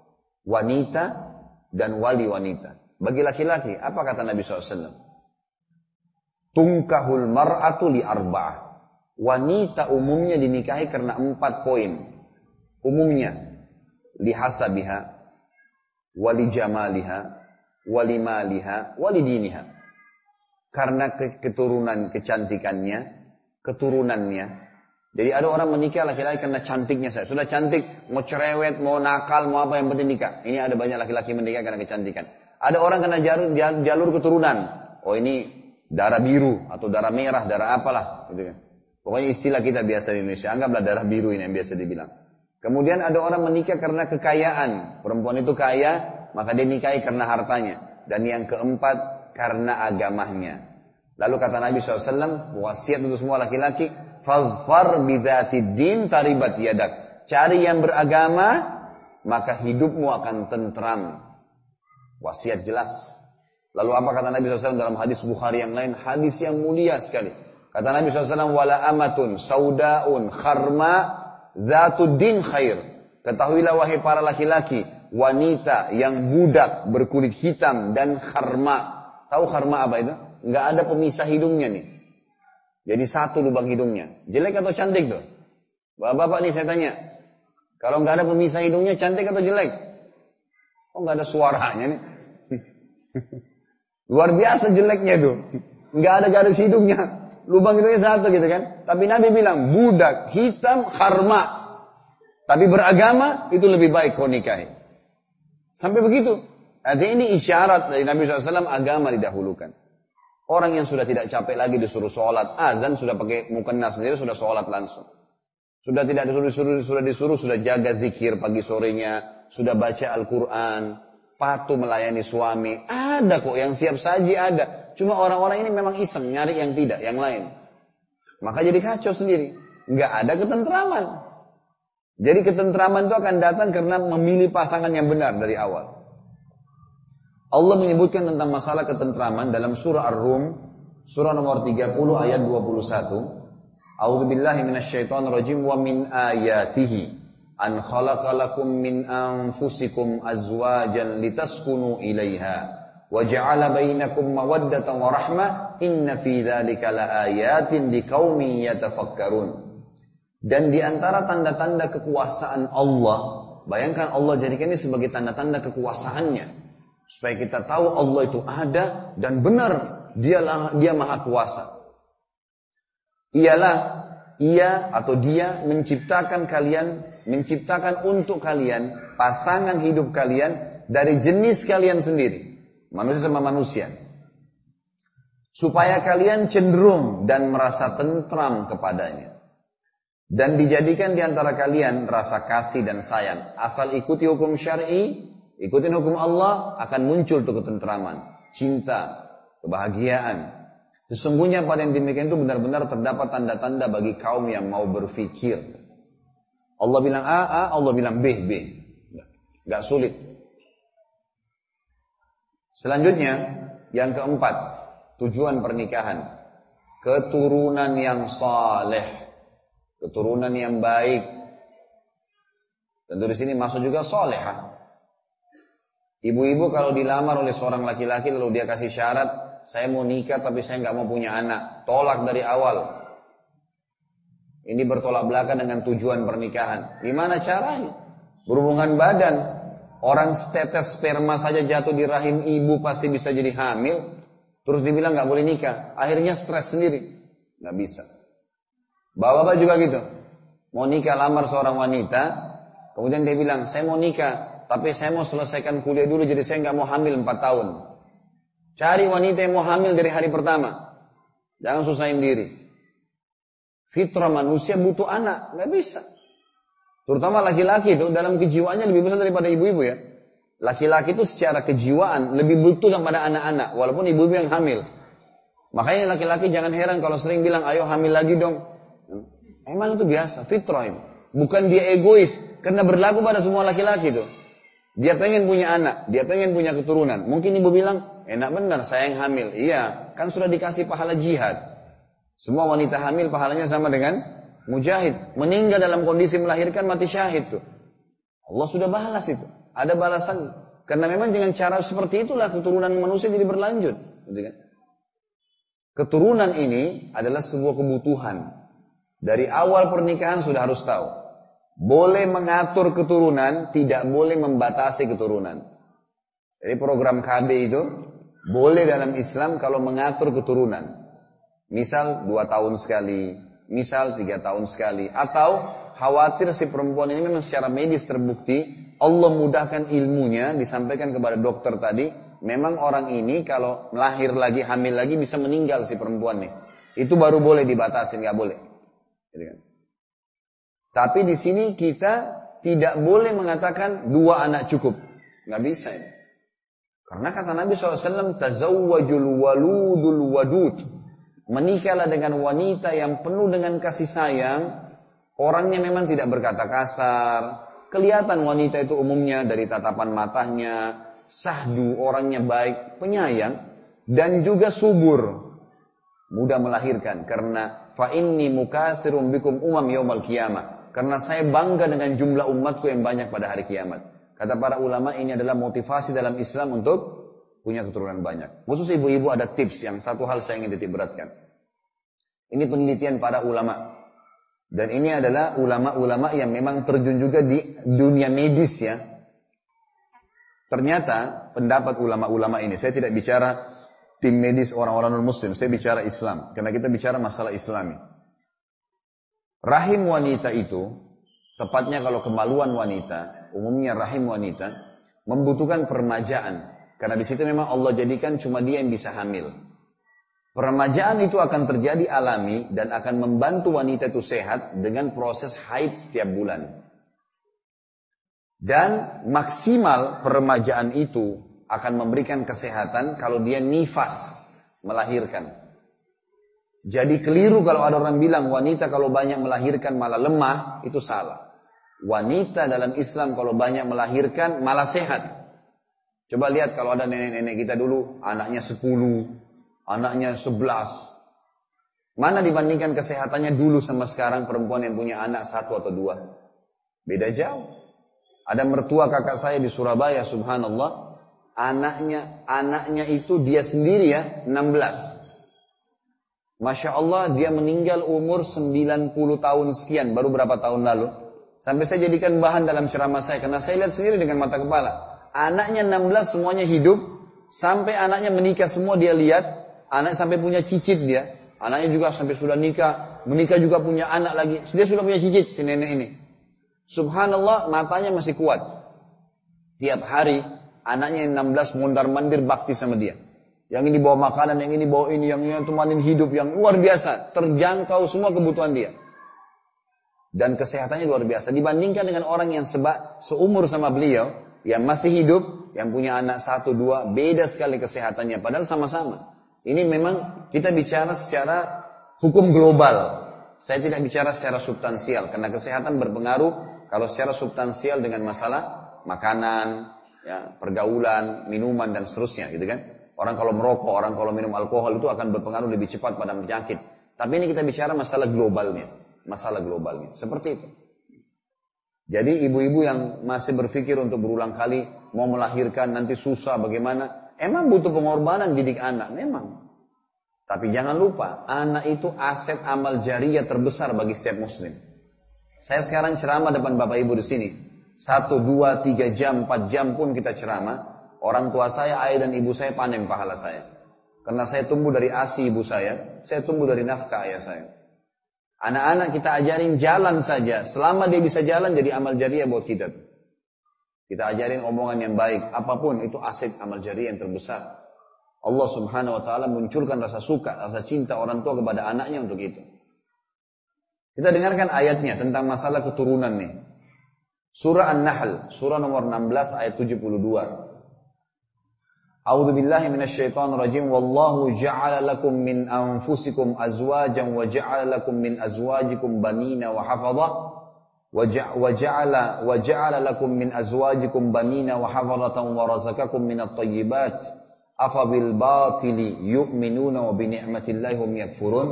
wanita dan wali wanita. Bagi laki-laki, apa kata Nabi SAW? Tungkahul mar'atu li arba'ah. Wanita umumnya dinikahi karena empat poin. Umumnya. Lihasabiha. Wali jamaliha walimaliha walidiniha. Karena keturunan kecantikannya, keturunannya. Jadi ada orang menikah laki-laki karena cantiknya saya. Sudah cantik, mau cerewet, mau nakal, mau apa yang penting nikah. Ini ada banyak laki-laki menikah karena kecantikan. Ada orang karena jalur, jalur keturunan. Oh ini darah biru atau darah merah, darah apalah. Gitu kan. Pokoknya istilah kita biasa di Indonesia. Anggaplah darah biru ini yang biasa dibilang. Kemudian ada orang menikah karena kekayaan. Perempuan itu kaya, maka dia nikahi karena hartanya. Dan yang keempat, karena agamanya. Lalu kata Nabi SAW, wasiat untuk semua laki-laki, Fadfar bidhati din taribat yadak. Cari yang beragama, maka hidupmu akan tentram. Wasiat jelas. Lalu apa kata Nabi SAW dalam hadis Bukhari yang lain? Hadis yang mulia sekali. Kata Nabi SAW, Wala amatun, saudaun, kharma, dhatu din khair. Ketahuilah wahai para laki-laki, wanita yang budak berkulit hitam dan kharma. Tahu kharma apa itu? Enggak ada pemisah hidungnya nih. Jadi satu lubang hidungnya. Jelek atau cantik tuh? Bapak-bapak nih saya tanya. Kalau nggak ada pemisah hidungnya cantik atau jelek? Oh nggak ada suaranya nih. (laughs) Luar biasa jeleknya tuh. Nggak ada garis hidungnya. Lubang hidungnya satu gitu kan. Tapi Nabi bilang budak hitam kharma. Tapi beragama itu lebih baik kau nikahi. Sampai begitu. Artinya ini isyarat dari Nabi SAW agama didahulukan. Orang yang sudah tidak capek lagi disuruh sholat, azan sudah pakai mukena sendiri sudah sholat langsung. Sudah tidak disuruh, disuruh, sudah disuruh, sudah jaga zikir pagi sorenya, sudah baca Al-Quran, patuh melayani suami. Ada kok yang siap saji ada. Cuma orang-orang ini memang iseng, nyari yang tidak, yang lain. Maka jadi kacau sendiri. Nggak ada ketentraman. Jadi ketentraman itu akan datang karena memilih pasangan yang benar dari awal. Allah menyebutkan tentang masalah ketentraman dalam surah Ar-Rum, surah nomor 30 ayat 21. A'udzu billahi rajim wa min ayatihi an khalaqalakum min anfusikum azwajan litaskunu ilaiha wa ja'ala bainakum mawaddatan wa rahmah inna fi dzalika laayatin liqaumin yatafakkarun. Dan di antara tanda-tanda kekuasaan Allah, bayangkan Allah jadikan ini sebagai tanda-tanda kekuasaannya. Supaya kita tahu Allah itu ada dan benar dia dia maha kuasa. Ialah ia atau dia menciptakan kalian, menciptakan untuk kalian pasangan hidup kalian dari jenis kalian sendiri. Manusia sama manusia. Supaya kalian cenderung dan merasa tentram kepadanya. Dan dijadikan di antara kalian rasa kasih dan sayang. Asal ikuti hukum syar'i, ikutin hukum Allah, akan muncul tuh ketentraman, cinta, kebahagiaan. Sesungguhnya pada yang demikian itu benar-benar terdapat tanda-tanda bagi kaum yang mau berfikir. Allah bilang A, A, Allah bilang B, B. Gak sulit. Selanjutnya, yang keempat, tujuan pernikahan. Keturunan yang saleh keturunan yang baik. Tentu di sini masuk juga soleha. Ibu-ibu kalau dilamar oleh seorang laki-laki lalu dia kasih syarat, saya mau nikah tapi saya nggak mau punya anak, tolak dari awal. Ini bertolak belakang dengan tujuan pernikahan. Gimana caranya? Berhubungan badan. Orang setetes sperma saja jatuh di rahim ibu pasti bisa jadi hamil. Terus dibilang nggak boleh nikah. Akhirnya stres sendiri. Nggak bisa. Bapak-bapak juga gitu. Mau nikah lamar seorang wanita. Kemudian dia bilang, saya mau nikah. Tapi saya mau selesaikan kuliah dulu jadi saya nggak mau hamil 4 tahun. Cari wanita yang mau hamil dari hari pertama. Jangan susahin diri. Fitrah manusia butuh anak, nggak bisa. Terutama laki-laki itu dalam kejiwaannya lebih besar daripada ibu-ibu ya. Laki-laki itu secara kejiwaan lebih butuh daripada anak-anak, walaupun ibu-ibu yang hamil. Makanya laki-laki jangan heran kalau sering bilang, ayo hamil lagi dong. Emang itu biasa, fitrah ini. Bukan dia egois, karena berlaku pada semua laki-laki itu. Dia pengen punya anak, dia pengen punya keturunan. Mungkin ibu bilang, enak benar saya yang hamil. Iya, kan sudah dikasih pahala jihad. Semua wanita hamil pahalanya sama dengan mujahid. Meninggal dalam kondisi melahirkan mati syahid tuh. Allah sudah balas itu. Ada balasan. Karena memang dengan cara seperti itulah keturunan manusia jadi berlanjut. Gitu kan? Keturunan ini adalah sebuah kebutuhan. Dari awal pernikahan sudah harus tahu. Boleh mengatur keturunan, tidak boleh membatasi keturunan. Jadi program KB itu boleh dalam Islam kalau mengatur keturunan. Misal dua tahun sekali, misal tiga tahun sekali. Atau khawatir si perempuan ini memang secara medis terbukti, Allah mudahkan ilmunya, disampaikan kepada dokter tadi, memang orang ini kalau melahir lagi, hamil lagi bisa meninggal si perempuan nih. Itu baru boleh dibatasi, nggak boleh. Gitu kan. Tapi di sini kita tidak boleh mengatakan dua anak cukup. Nggak bisa ini. Karena kata Nabi SAW, Tazawwajul waludul wadud. Menikahlah dengan wanita yang penuh dengan kasih sayang. Orangnya memang tidak berkata kasar. Kelihatan wanita itu umumnya dari tatapan matanya. Sahdu, orangnya baik, penyayang. Dan juga subur. Mudah melahirkan. Karena fa'inni mukathirum bikum umam yawmal qiyamah. Karena saya bangga dengan jumlah umatku yang banyak pada hari kiamat. Kata para ulama ini adalah motivasi dalam Islam untuk punya keturunan banyak. Khusus ibu-ibu ada tips yang satu hal saya ingin titik beratkan. Ini penelitian para ulama. Dan ini adalah ulama-ulama yang memang terjun juga di dunia medis ya. Ternyata pendapat ulama-ulama ini, saya tidak bicara tim medis orang-orang non-muslim, saya bicara Islam. Karena kita bicara masalah islami. Rahim wanita itu, tepatnya kalau kemaluan wanita, umumnya rahim wanita, membutuhkan permajaan karena di situ memang Allah jadikan cuma dia yang bisa hamil. Peremajaan itu akan terjadi alami dan akan membantu wanita itu sehat dengan proses haid setiap bulan. Dan maksimal peremajaan itu akan memberikan kesehatan kalau dia nifas melahirkan. Jadi keliru kalau ada orang bilang wanita kalau banyak melahirkan malah lemah, itu salah. Wanita dalam Islam kalau banyak melahirkan malah sehat. Coba lihat kalau ada nenek-nenek kita dulu, anaknya 10, anaknya 11. Mana dibandingkan kesehatannya dulu sama sekarang perempuan yang punya anak satu atau dua? Beda jauh. Ada mertua kakak saya di Surabaya, subhanallah. Anaknya, anaknya itu dia sendiri ya, 16. Masya Allah dia meninggal umur 90 tahun sekian, baru berapa tahun lalu. Sampai saya jadikan bahan dalam ceramah saya, karena saya lihat sendiri dengan mata kepala. Anaknya 16 semuanya hidup. Sampai anaknya menikah semua dia lihat. Anak sampai punya cicit dia. Anaknya juga sampai sudah nikah. Menikah juga punya anak lagi. Dia sudah punya cicit si nenek ini. Subhanallah matanya masih kuat. Tiap hari anaknya yang 16 mundar mandir bakti sama dia. Yang ini bawa makanan, yang ini bawa ini, yang ini temanin hidup yang luar biasa. Terjangkau semua kebutuhan dia. Dan kesehatannya luar biasa. Dibandingkan dengan orang yang seba, seumur sama beliau, yang masih hidup, yang punya anak satu dua, beda sekali kesehatannya. Padahal sama-sama. Ini memang kita bicara secara hukum global. Saya tidak bicara secara substansial karena kesehatan berpengaruh kalau secara substansial dengan masalah makanan, ya, pergaulan, minuman dan seterusnya, gitu kan? Orang kalau merokok, orang kalau minum alkohol itu akan berpengaruh lebih cepat pada penyakit. Tapi ini kita bicara masalah globalnya, masalah globalnya. Seperti itu. Jadi ibu-ibu yang masih berpikir untuk berulang kali mau melahirkan nanti susah bagaimana, emang butuh pengorbanan didik anak, memang. Tapi jangan lupa, anak itu aset amal jariah terbesar bagi setiap muslim. Saya sekarang ceramah depan Bapak Ibu di sini. Satu, dua, tiga jam, empat jam pun kita ceramah. Orang tua saya, ayah dan ibu saya panen pahala saya. Karena saya tumbuh dari asi ibu saya, saya tumbuh dari nafkah ayah saya. Anak-anak kita ajarin jalan saja. Selama dia bisa jalan jadi amal jariah buat kita. Kita ajarin omongan yang baik. Apa pun itu aset amal jariah yang terbesar. Allah subhanahu wa ta'ala munculkan rasa suka, rasa cinta orang tua kepada anaknya untuk itu. Kita dengarkan ayatnya tentang masalah keturunan nih. Surah An-Nahl, surah nomor 16 ayat 72. A'udzu billahi minasyaitonir rajim. Wallahu ja'ala lakum min anfusikum azwajan wa ja'ala lakum min azwajikum banina wa hafadha. Wa ja'ala wa ja'ala lakum min azwajikum banina wa hafadhatan wa razaqakum minat thayyibat afabil batili yu'minuna wa bi ni'matillahi hum yakfurun.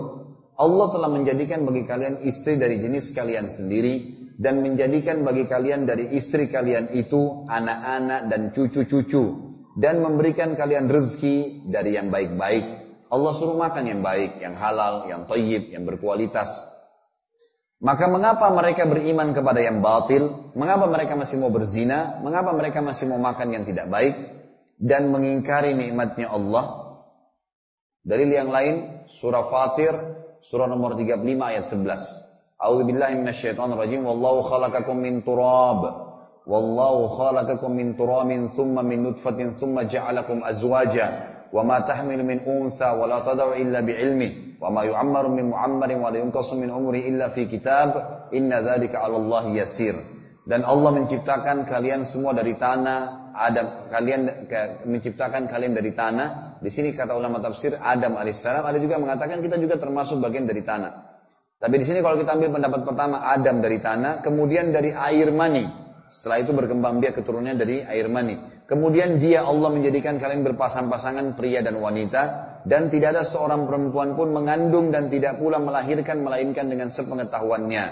Allah telah menjadikan bagi kalian istri dari jenis kalian sendiri dan menjadikan bagi kalian dari istri kalian itu anak-anak dan cucu-cucu dan memberikan kalian rezeki dari yang baik-baik. Allah suruh makan yang baik, yang halal, yang toyib, yang berkualitas. Maka mengapa mereka beriman kepada yang batil? Mengapa mereka masih mau berzina? Mengapa mereka masih mau makan yang tidak baik? dan mengingkari nikmatnya Allah. Dari yang lain, surah Fatir, surah nomor 35 ayat 11. A'udzu billahi minasyaitonir rajim. Wallahu khalaqakum min turab. Wallahu khalaqakum min turamin thumma min nutfatin thumma ja'alakum azwaja wa ma tahmil min untha wa la tad'u illa bi ilmi wa ma yu'ammaru min mu'ammarin wa la yunqasu min umri illa fi kitab. Inna dzalika 'ala Allah yasir. Dan Allah menciptakan kalian semua dari tanah Adam kalian menciptakan kalian dari tanah. Di sini kata ulama tafsir Adam alaihissalam. Ada juga mengatakan kita juga termasuk bagian dari tanah. Tapi di sini kalau kita ambil pendapat pertama Adam dari tanah kemudian dari air mani. Setelah itu berkembang biak keturunannya dari air mani. Kemudian dia Allah menjadikan kalian berpasang-pasangan pria dan wanita dan tidak ada seorang perempuan pun mengandung dan tidak pula melahirkan melainkan dengan sepengetahuannya.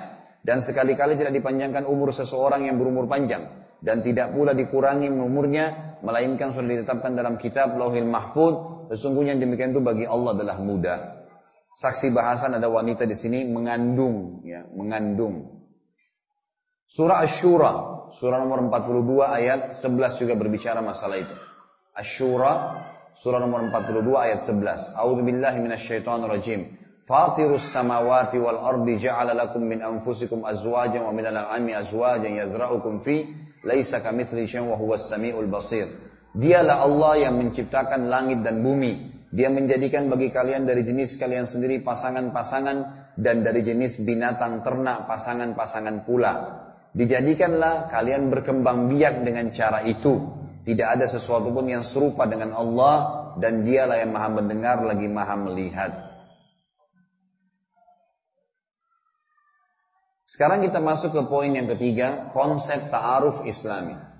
Dan sekali-kali tidak dipanjangkan umur seseorang yang berumur panjang dan tidak pula dikurangi umurnya melainkan sudah ditetapkan dalam kitab Lauhil Mahfud sesungguhnya demikian itu bagi Allah adalah mudah saksi bahasan ada wanita di sini mengandung ya mengandung surah Asy-Syura surah nomor 42 ayat 11 juga berbicara masalah itu Asy-Syura surah nomor 42 ayat 11 A'udzubillahi minasyaitonirrajim Fatirus samawati wal ardi ja'ala lakum min anfusikum azwajan wa minal an'ami azwajan yazra'ukum fi Laisa kamitsli syai'un wa huwas samiul basir. Dialah Allah yang menciptakan langit dan bumi. Dia menjadikan bagi kalian dari jenis kalian sendiri pasangan-pasangan dan dari jenis binatang ternak pasangan-pasangan pula. Dijadikanlah kalian berkembang biak dengan cara itu. Tidak ada sesuatu pun yang serupa dengan Allah dan dialah yang maha mendengar lagi maha melihat. Sekarang kita masuk ke poin yang ketiga, konsep ta'aruf islami.